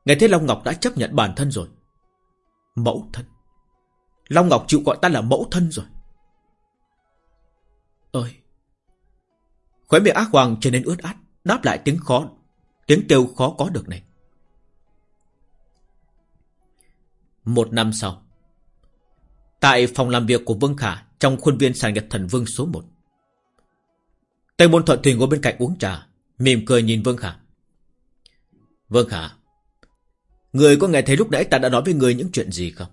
A: Nghe thế Long Ngọc đã chấp nhận bản thân rồi. Mẫu thân. Long Ngọc chịu gọi ta là mẫu thân rồi. Ơi Khóe miệng ác hoàng trở nên ướt át, Đáp lại tiếng khó, Tiếng kêu khó có được này. Một năm sau, Tại phòng làm việc của Vương Khả Trong khuôn viên sàn nghiệp thần vương số 1 Tây môn thuận thủy ngồi bên cạnh uống trà, Mỉm cười nhìn Vương Khả. Vương Khả Người có nghe thấy lúc nãy ta đã nói với người những chuyện gì không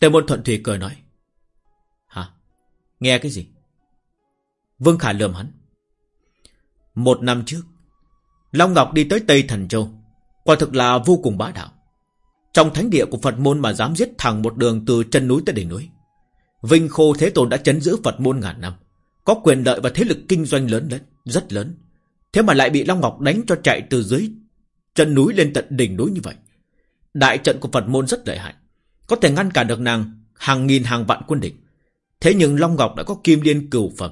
A: Tề môn thuận thủy cười nói. Hả? Nghe cái gì? Vương Khả lườm hắn. Một năm trước, Long Ngọc đi tới Tây Thần Châu. Quả thực là vô cùng bá đạo. Trong thánh địa của Phật môn mà dám giết thẳng một đường từ chân núi tới đỉnh núi. Vinh Khô Thế Tôn đã chấn giữ Phật môn ngàn năm. Có quyền lợi và thế lực kinh doanh lớn lớn, rất lớn. Thế mà lại bị Long Ngọc đánh cho chạy từ dưới chân núi lên tận đỉnh núi như vậy. Đại trận của Phật môn rất lợi hại. Có thể ngăn cản được nàng hàng nghìn hàng vạn quân địch. Thế nhưng Long Ngọc đã có kim liên cửu phẩm.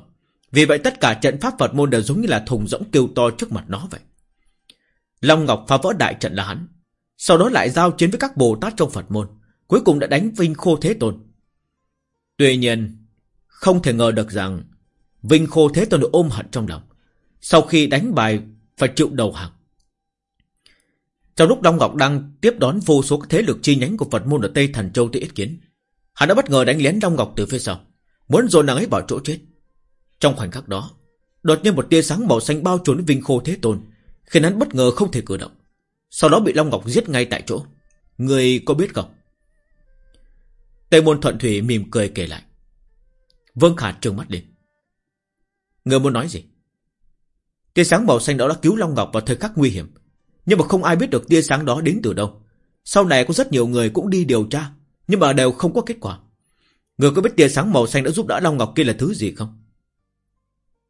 A: Vì vậy tất cả trận pháp Phật môn đều giống như là thùng rỗng kêu to trước mặt nó vậy. Long Ngọc phá vỡ đại trận là hắn. Sau đó lại giao chiến với các Bồ Tát trong Phật môn. Cuối cùng đã đánh Vinh Khô Thế Tôn. Tuy nhiên, không thể ngờ được rằng Vinh Khô Thế Tôn được ôm hận trong lòng. Sau khi đánh bài phải chịu đầu hàng. Trong lúc Long Ngọc đang tiếp đón vô số các thế lực chi nhánh của Phật môn ở Tây Thần Châu tới ý kiến, hắn đã bất ngờ đánh lén Long Ngọc từ phía sau, muốn dồn nàng ấy vào chỗ chết. Trong khoảnh khắc đó, đột nhiên một tia sáng màu xanh bao trùm Vinh Khô Thế Tôn, khiến hắn bất ngờ không thể cử động. Sau đó bị Long Ngọc giết ngay tại chỗ. Người có biết không? Tây Môn Thuận Thủy mỉm cười kể lại. Vương Khả trừng mắt lên. Người muốn nói gì? Tia sáng màu xanh đó đã cứu Long Ngọc vào thời khắc nguy hiểm, nhưng mà không ai biết được tia sáng đó đến từ đâu Sau này có rất nhiều người cũng đi điều tra, Nhưng mà đều không có kết quả Người có biết tia sáng màu xanh đã giúp đỡ Long Ngọc kia là thứ gì không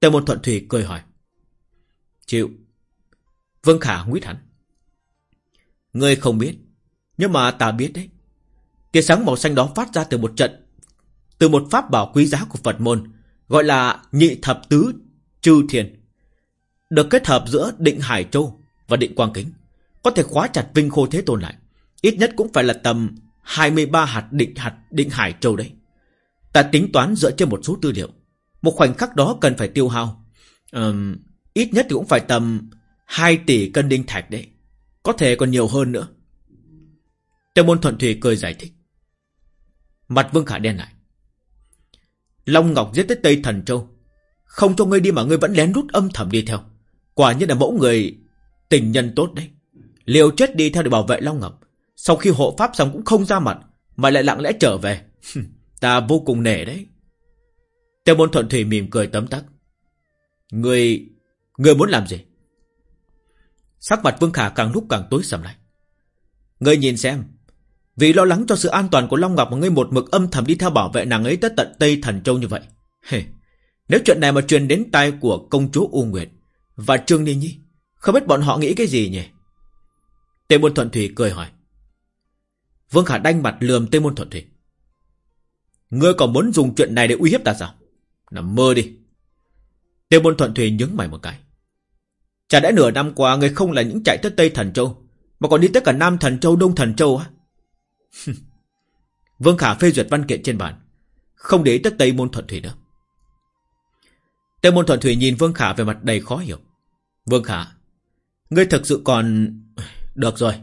A: Tề Môn Thuận Thủy cười hỏi. Chịu. Vương Khả nguyết hẳn Ngươi không biết. Nhưng mà ta biết đấy. Tia sáng màu xanh đó phát ra từ một trận. Từ một pháp bảo quý giá của Phật môn. Gọi là nhị thập tứ chư thiền. Được kết hợp giữa định Hải Châu và định Quang Kính. Có thể khóa chặt Vinh Khô Thế Tôn lại. Ít nhất cũng phải là tầm 23 hạt định hạt định Hải Châu đấy. Ta tính toán dựa trên một số tư liệu. Một khoảnh khắc đó cần phải tiêu hao. Um, ít nhất thì cũng phải tầm 2 tỷ cân đinh thạch đấy. Có thể còn nhiều hơn nữa. Tề môn thuận thủy cười giải thích. Mặt Vương Khả đen lại. Long Ngọc giết tới Tây Thần Châu. Không cho ngươi đi mà ngươi vẫn lén rút âm thầm đi theo. Quả nhiên là mẫu người tình nhân tốt đấy. Liều chết đi theo để bảo vệ Long Ngọc. Sau khi hộ pháp xong cũng không ra mặt, mà lại lặng lẽ trở về. Ta vô cùng nể đấy. Tiêu môn thuận thủy mỉm cười tấm tắc. Người... Người muốn làm gì? Sắc mặt Vương Khả càng lúc càng tối sầm lại. Ngươi nhìn xem. Vì lo lắng cho sự an toàn của Long Ngọc mà ngươi một mực âm thầm đi theo bảo vệ nàng ấy tới tận Tây Thần Châu như vậy. Hey, nếu chuyện này mà truyền đến tai của công chúa U Nguyệt và Trương Ni Nhi, không biết bọn họ nghĩ cái gì nhỉ? Tề Môn Thuận Thủy cười hỏi. Vương Khả đanh mặt lườm Tề Môn Thuận Thủy. Ngươi còn muốn dùng chuyện này để uy hiếp ta sao? Nằm mơ đi. Tề Môn Thuận Thủy nhướng mày một cái. Chả đã nửa năm qua người không là những chạy tới Tây Thần Châu, mà còn đi tới cả Nam Thần Châu, Đông Thần Châu á. Vương Khả phê duyệt văn kiện trên bàn, không để tới Tây Môn Thuận Thủy nữa. Tây Môn Thuận Thủy nhìn Vương Khả về mặt đầy khó hiểu. Vương Khả, ngươi thực sự còn... Được rồi,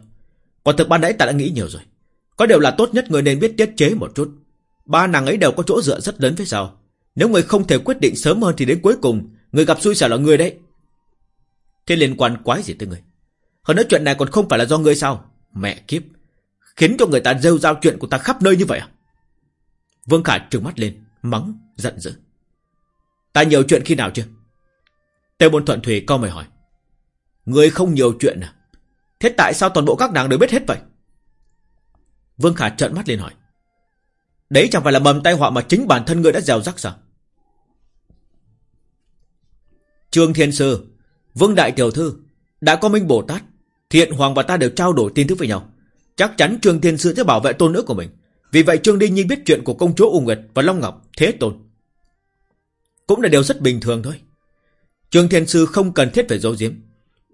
A: còn thực ban nãy ta đã nghĩ nhiều rồi. Có điều là tốt nhất người nên biết tiết chế một chút. Ba nàng ấy đều có chỗ dựa rất lớn phía sau. Nếu người không thể quyết định sớm hơn thì đến cuối cùng, người gặp xui xẻo là người đấy. Thế liên quan quái gì tới người? Hơn nữa chuyện này còn không phải là do ngươi sao? Mẹ kiếp, khiến cho người ta rêu rao chuyện của ta khắp nơi như vậy à? Vương Khả trừng mắt lên, mắng, giận dữ. Ta nhiều chuyện khi nào chưa? Tề Bôn Thuận Thủy câu mày hỏi người không nhiều chuyện à? Thế tại sao toàn bộ các nàng đều biết hết vậy? Vương Khả trợn mắt lên hỏi. Đấy chẳng phải là mầm tai họa mà chính bản thân ngươi đã gieo rắc sao? Trương Thiên Sư, Vương Đại Tiểu Thư, đã có Minh Bồ Tát, Thiện Hoàng và ta đều trao đổi tin tức với nhau. Chắc chắn Trương Thiên Sư sẽ bảo vệ tôn nữ của mình. Vì vậy Trương Đinh Nhi biết chuyện của công chúa U Nguyệt và Long Ngọc, Thế Tôn. Cũng là điều rất bình thường thôi. Trương Thiên Sư không cần thiết phải giấu giếm.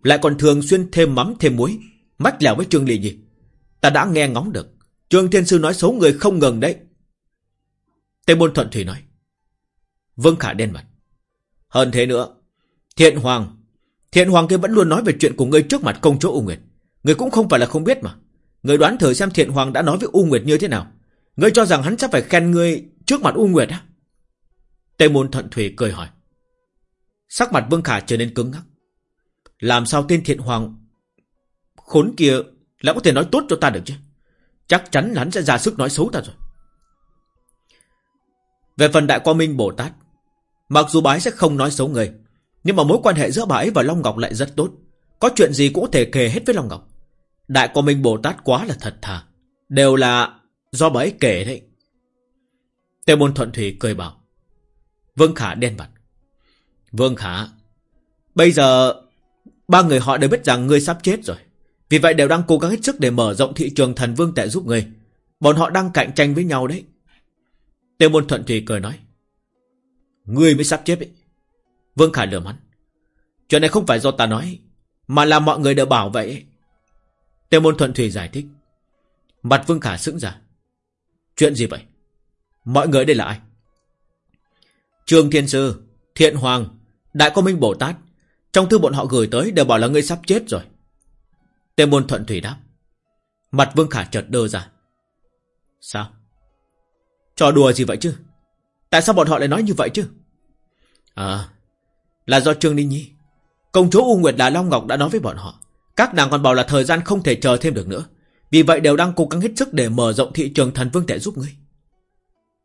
A: Lại còn thường xuyên thêm mắm thêm muối, mách lẻo với Trương Ly Nhi. Ta đã nghe ngóng được. Trương Thiên Sư nói xấu người không ngừng đấy. Tây Môn Thuận Thủy nói. Vương Khả đen mặt. Hơn thế nữa, Thiện Hoàng, Thiện Hoàng kia vẫn luôn nói về chuyện của ngươi trước mặt công chúa U Nguyệt. Ngươi cũng không phải là không biết mà. Ngươi đoán thử xem Thiện Hoàng đã nói với U Nguyệt như thế nào. Ngươi cho rằng hắn sẽ phải khen ngươi trước mặt U Nguyệt á? Tây Môn Thuận Thủy cười hỏi. Sắc mặt Vương Khả trở nên cứng ngắc. Làm sao tên Thiện Hoàng khốn kia lại có thể nói tốt cho ta được chứ? Chắc chắn hắn sẽ ra sức nói xấu ta rồi. Về phần Đại Quang Minh Bồ Tát, mặc dù bái sẽ không nói xấu người, nhưng mà mối quan hệ giữa bà ấy và Long Ngọc lại rất tốt. Có chuyện gì cũng có thể kể hết với Long Ngọc. Đại Quang Minh Bồ Tát quá là thật thà. Đều là do bà ấy kể đấy. Tề môn thuận thủy cười bảo. Vương Khả đen mặt. Vương Khả, bây giờ ba người họ đều biết rằng ngươi sắp chết rồi. Vì vậy đều đang cố gắng hết sức để mở rộng thị trường thần vương tệ giúp ngươi. Bọn họ đang cạnh tranh với nhau đấy. Tề môn thuận thủy cười nói. Ngươi mới sắp chết ấy. Vương Khải lừa hắn. Chuyện này không phải do ta nói, mà là mọi người đều bảo vậy. Tề môn thuận thủy giải thích. Mặt Vương Khả sững ra. Chuyện gì vậy? Mọi người đây là ai? Trương Thiên Sư, Thiện Hoàng, Đại Quang Minh Bồ Tát. Trong thư bọn họ gửi tới đều bảo là ngươi sắp chết rồi. Tề môn thuận thủy đáp. Mặt Vương Khả chợt đơ ra. Sao? Trò đùa gì vậy chứ? Tại sao bọn họ lại nói như vậy chứ? À, là do Trương Ninh Nhi. Công chúa U Nguyệt Đà Long Ngọc đã nói với bọn họ. Các nàng còn bảo là thời gian không thể chờ thêm được nữa. Vì vậy đều đang cố gắng hết sức để mở rộng thị trường thần vương tệ giúp ngươi.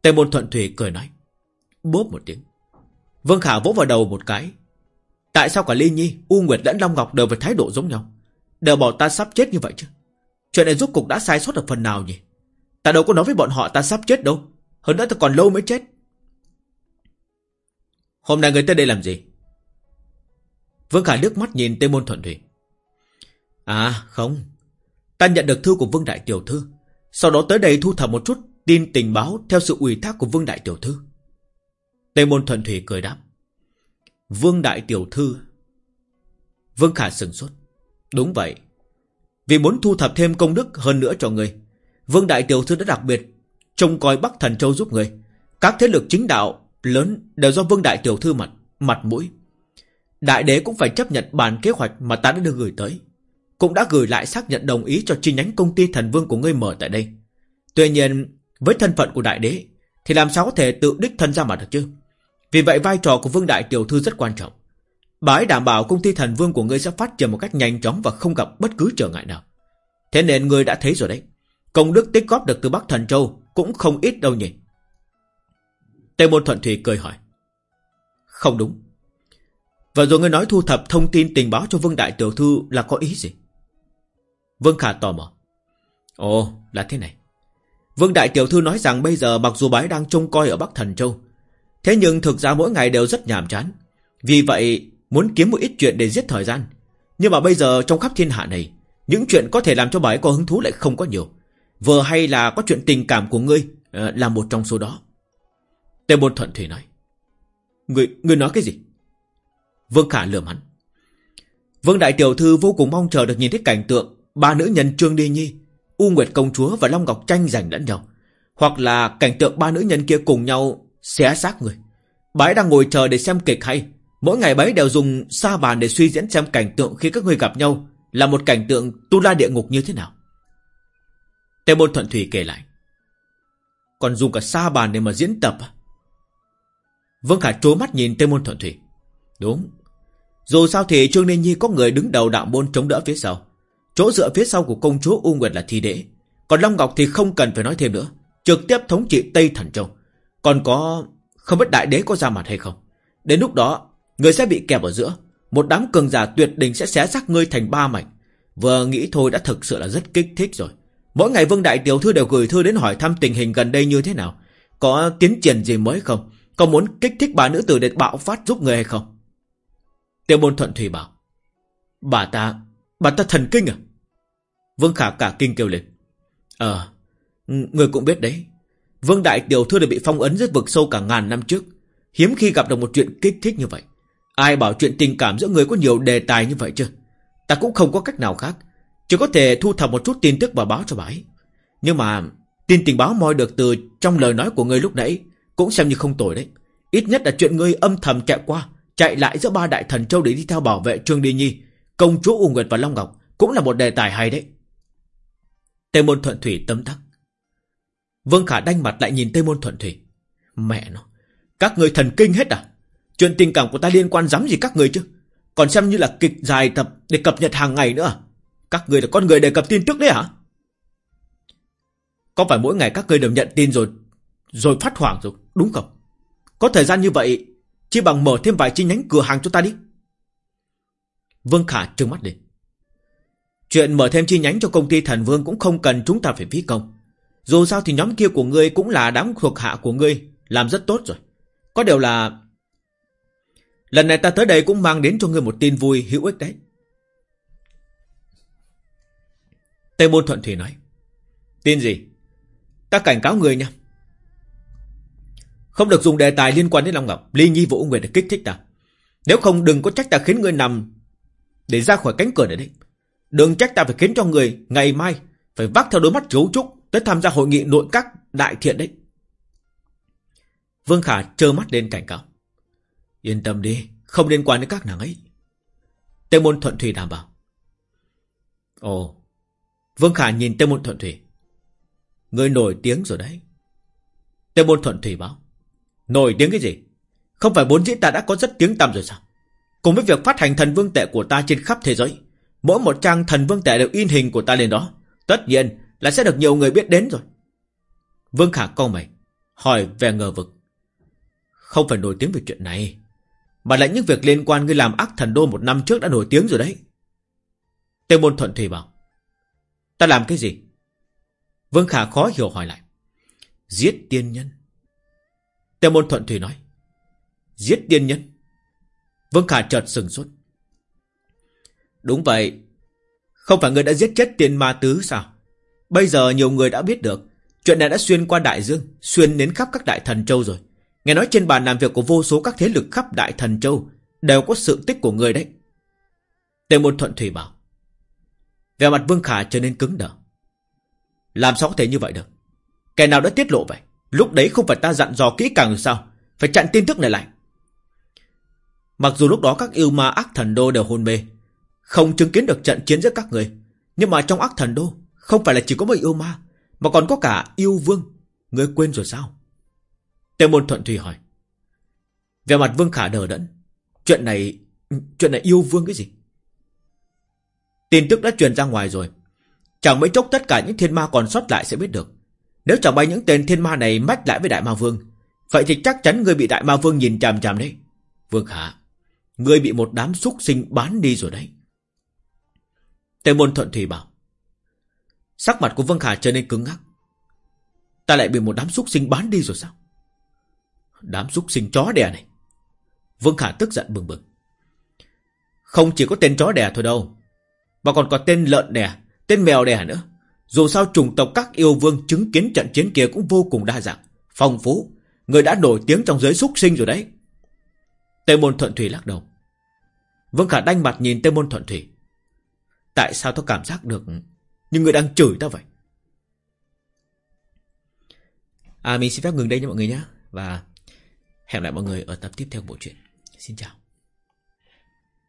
A: Tề môn thuận thủy cười nói. Bốp một tiếng. Vương Khả vỗ vào đầu một cái. Tại sao cả Ly Nhi, U Nguyệt lẫn Long Ngọc đều với thái độ giống nhau? Đều bảo ta sắp chết như vậy chứ? Chuyện này rốt cục đã sai sót ở phần nào nhỉ? Ta đâu có nói với bọn họ ta sắp chết đâu. Hơn nữa ta còn lâu mới chết. Hôm nay người tới đây làm gì? Vương Khả nước mắt nhìn Tây Môn Thuận Thủy. À không, ta nhận được thư của Vương Đại Tiểu Thư. Sau đó tới đây thu thập một chút tin tình báo theo sự ủy thác của Vương Đại Tiểu Thư. Tây Môn Thuận Thủy cười đáp. Vương Đại Tiểu Thư. Vương Khả sừng sốt. Đúng vậy. Vì muốn thu thập thêm công đức hơn nữa cho người. Vương Đại Tiểu Thư đã đặc biệt trông coi Bắc Thần Châu giúp người. Các thế lực chính đạo lớn đều do Vương Đại Tiểu Thư mặt, mặt mũi. Đại đế cũng phải chấp nhận bản kế hoạch mà ta đã được gửi tới. Cũng đã gửi lại xác nhận đồng ý cho chi nhánh công ty thần vương của ngươi mở tại đây. Tuy nhiên, với thân phận của đại đế, thì làm sao có thể tự đích thân ra mặt được chứ? Vì vậy vai trò của Vương Đại Tiểu Thư rất quan trọng. Bà ấy đảm bảo công ty thần vương của ngươi sẽ phát triển một cách nhanh chóng và không gặp bất cứ trở ngại nào. Thế nên ngươi đã thấy rồi đấy. Công đức tích góp được từ Bắc Thần Châu cũng không ít đâu nhỉ. tề Môn Thuận Thủy cười hỏi. Không đúng. Và rồi ngươi nói thu thập thông tin tình báo cho Vương Đại Tiểu Thư là có ý gì? Vương Khả tò mò. Ồ, là thế này. Vương Đại Tiểu Thư nói rằng bây giờ mặc dù bái đang trông coi ở Bắc Thần Châu, thế nhưng thực ra mỗi ngày đều rất nhàm chán. Vì vậy, muốn kiếm một ít chuyện để giết thời gian. Nhưng mà bây giờ trong khắp thiên hạ này, những chuyện có thể làm cho bà ấy có hứng thú lại không có nhiều. Vừa hay là có chuyện tình cảm của ngươi ờ, là một trong số đó. Tề Bôn Thuận Thủy nói. Ngươi, ngươi nói cái gì? Vương Khả lườm hắn. Vương Đại Tiểu Thư vô cùng mong chờ được nhìn thấy cảnh tượng ba nữ nhân Trương Đi Nhi, U Nguyệt Công Chúa và Long Ngọc tranh giành lẫn nhau. Hoặc là cảnh tượng ba nữ nhân kia cùng nhau xé xác người. Bái đang ngồi chờ để xem kịch hay. Mỗi ngày bái đều dùng sa bàn để suy diễn xem cảnh tượng khi các người gặp nhau là một cảnh tượng tu la địa ngục như thế nào. Tề Bôn Thuận Thủy kể lại. Còn dùng cả sa bàn để mà diễn tập à? Vương Khả trố mắt nhìn Tề Môn Thuận Thủy. Đúng. Dù sao thì Trương Ninh Nhi có người đứng đầu đạo môn chống đỡ phía sau. Chỗ dựa phía sau của công chúa U Nguyệt là thi đế. Còn Long Ngọc thì không cần phải nói thêm nữa. Trực tiếp thống trị Tây Thần Châu. Còn có... Không biết đại đế có ra mặt hay không. Đến lúc đó, người sẽ bị kẹp ở giữa. Một đám cường giả tuyệt đình sẽ xé xác ngươi thành ba mảnh. Vừa nghĩ thôi đã thực sự là rất kích thích rồi. Mỗi ngày Vương Đại Tiểu Thư đều gửi thư đến hỏi thăm tình hình gần đây như thế nào. Có tiến triển gì mới không? Có muốn kích thích bà nữ tử để bạo phát giúp người hay không? Tiêu môn thuận thủy bảo. Bà ta, bà ta thần kinh à? Vương Khả cả kinh kêu lên. Ờ, người cũng biết đấy. Vương Đại Tiểu Thư đã bị phong ấn rất vực sâu cả ngàn năm trước. Hiếm khi gặp được một chuyện kích thích như vậy. Ai bảo chuyện tình cảm giữa người có nhiều đề tài như vậy chứ? Ta cũng không có cách nào khác. Chỉ có thể thu thập một chút tin tức và báo cho bà ấy. Nhưng mà tin tình báo moi được từ trong lời nói của ngươi lúc nãy cũng xem như không tồi đấy. Ít nhất là chuyện ngươi âm thầm chạy qua, chạy lại giữa ba đại thần châu để đi theo bảo vệ Trương Đi Nhi, công chúa U Nguyệt và Long Ngọc cũng là một đề tài hay đấy. Tề Môn Thuận Thủy tâm tắc. Vương Khả đanh mặt lại nhìn Tây Môn Thuận Thủy. Mẹ nó, các người thần kinh hết à? Chuyện tình cảm của ta liên quan dám gì các người chứ? Còn xem như là kịch dài tập để cập nhật hàng ngày nữa à? Các người là con người đề cập tin tức đấy hả? Có phải mỗi ngày các người đều nhận tin rồi Rồi phát hoảng rồi đúng không Có thời gian như vậy Chỉ bằng mở thêm vài chi nhánh cửa hàng cho ta đi Vương Khả trừng mắt lên Chuyện mở thêm chi nhánh cho công ty thần vương Cũng không cần chúng ta phải phí công dù sao thì nhóm kia của ngươi Cũng là đám thuộc hạ của ngươi, Làm rất tốt rồi. Có điều là Lần này ta tới đây cũng mang đến cho ngươi một tin vui hữu ích đấy. Tây Môn Thuận Thủy nói, Tin gì? Ta cảnh cáo ngươi nha. Không được dùng đề tài liên quan đến Long Ngọc Ly Nhi Vũ Nguyệt để kích thích ta. Nếu không, đừng có trách ta khiến người nằm Để ra khỏi cánh cửa này đấy. Đừng trách ta phải khiến cho người Ngày mai phải vác theo đôi mắt chấu trúc Tới tham gia hội nghị nội các đại thiện đấy Vương Khả trơ mắt lên cảnh cáo Yên tâm đi, Không liên quan đến các nàng ấy tề Môn Thuận Thủy đảm bảo Ồ, Vương Khả nhìn tề Môn Thuận Thủy Người nổi tiếng rồi đấy. tề Môn Thuận Thủy báo. Nổi tiếng cái gì? Không phải bốn dĩ ta đã có rất tiếng tăm rồi sao? Cùng với việc phát hành thần vương tệ của ta trên khắp thế giới. Mỗi một trang thần vương tệ đều in hình của ta lên đó. Tất nhiên là sẽ được nhiều người biết đến rồi. Vương Khả câu mày. Hỏi về ngờ vực. Không phải nổi tiếng về chuyện này. Mà lại những việc liên quan ngươi làm ác thần đô một năm trước đã nổi tiếng rồi đấy. Tề Môn Thuận Thủy bảo. Ta làm cái gì? Vương Khả khó hiểu hỏi lại. Giết tiên nhân. Tề môn thuận thủy nói. Giết tiên nhân. Vương Khả chợt sừng sốt. Đúng vậy. Không phải ngươi đã giết chết tiên ma tứ sao? Bây giờ nhiều người đã biết được. Chuyện này đã xuyên qua đại dương, xuyên đến khắp các đại thần châu rồi. Nghe nói trên bàn làm việc của vô số các thế lực khắp đại thần châu đều có sự tích của người đấy. Tề môn thuận thủy bảo. Về mặt Vương Khả trở nên cứng đờ. Làm sao có thể như vậy được? Kẻ nào đã tiết lộ vậy? Lúc đấy không phải ta dặn dò kỹ càng rồi sao? Phải chặn tin tức này lại. Mặc dù lúc đó các yêu ma ác thần đô đều hôn mê, không chứng kiến được trận chiến giữa các người, nhưng mà trong ác thần đô không phải là chỉ có một yêu ma, mà còn có cả yêu vương. người quên rồi sao? Tề môn thuận thủy hỏi. Về mặt vương khả đờ đẫn. Chuyện này... Chuyện này yêu vương cái gì? Tin tức đã truyền ra ngoài rồi. Chẳng mấy chốc tất cả những thiên ma còn sót lại sẽ biết được. Nếu chẳng bay những tên thiên ma này mách lại với đại ma vương, vậy thì chắc chắn người bị đại ma vương nhìn chằm chằm đấy. Vương Khả, ngươi bị một đám súc sinh bán đi rồi đấy. Tề môn thuận thủy bảo. Sắc mặt của Vương Khả trở nên cứng ngắc. Ta lại bị một đám súc sinh bán đi rồi sao? Đám súc sinh chó đẻ này. Vương Khả tức giận bừng bừng. Không chỉ có tên chó đẻ thôi đâu. Mà còn có tên lợn đẻ, tên mèo đẻ nữa. Dù sao chủng tộc các yêu vương chứng kiến trận chiến kia cũng vô cùng đa dạng, phong phú. Người đã nổi tiếng trong giới súc sinh rồi đấy. Tây môn thuận thủy lắc đầu. Vương Khả đanh mặt nhìn Tây môn thuận thủy. Tại sao tôi cảm giác được nhưng người đang chửi ta vậy? À mình xin phép ngừng đây nha mọi người nhé. Và hẹn lại mọi người ở tập tiếp theo của bộ truyện. Xin chào.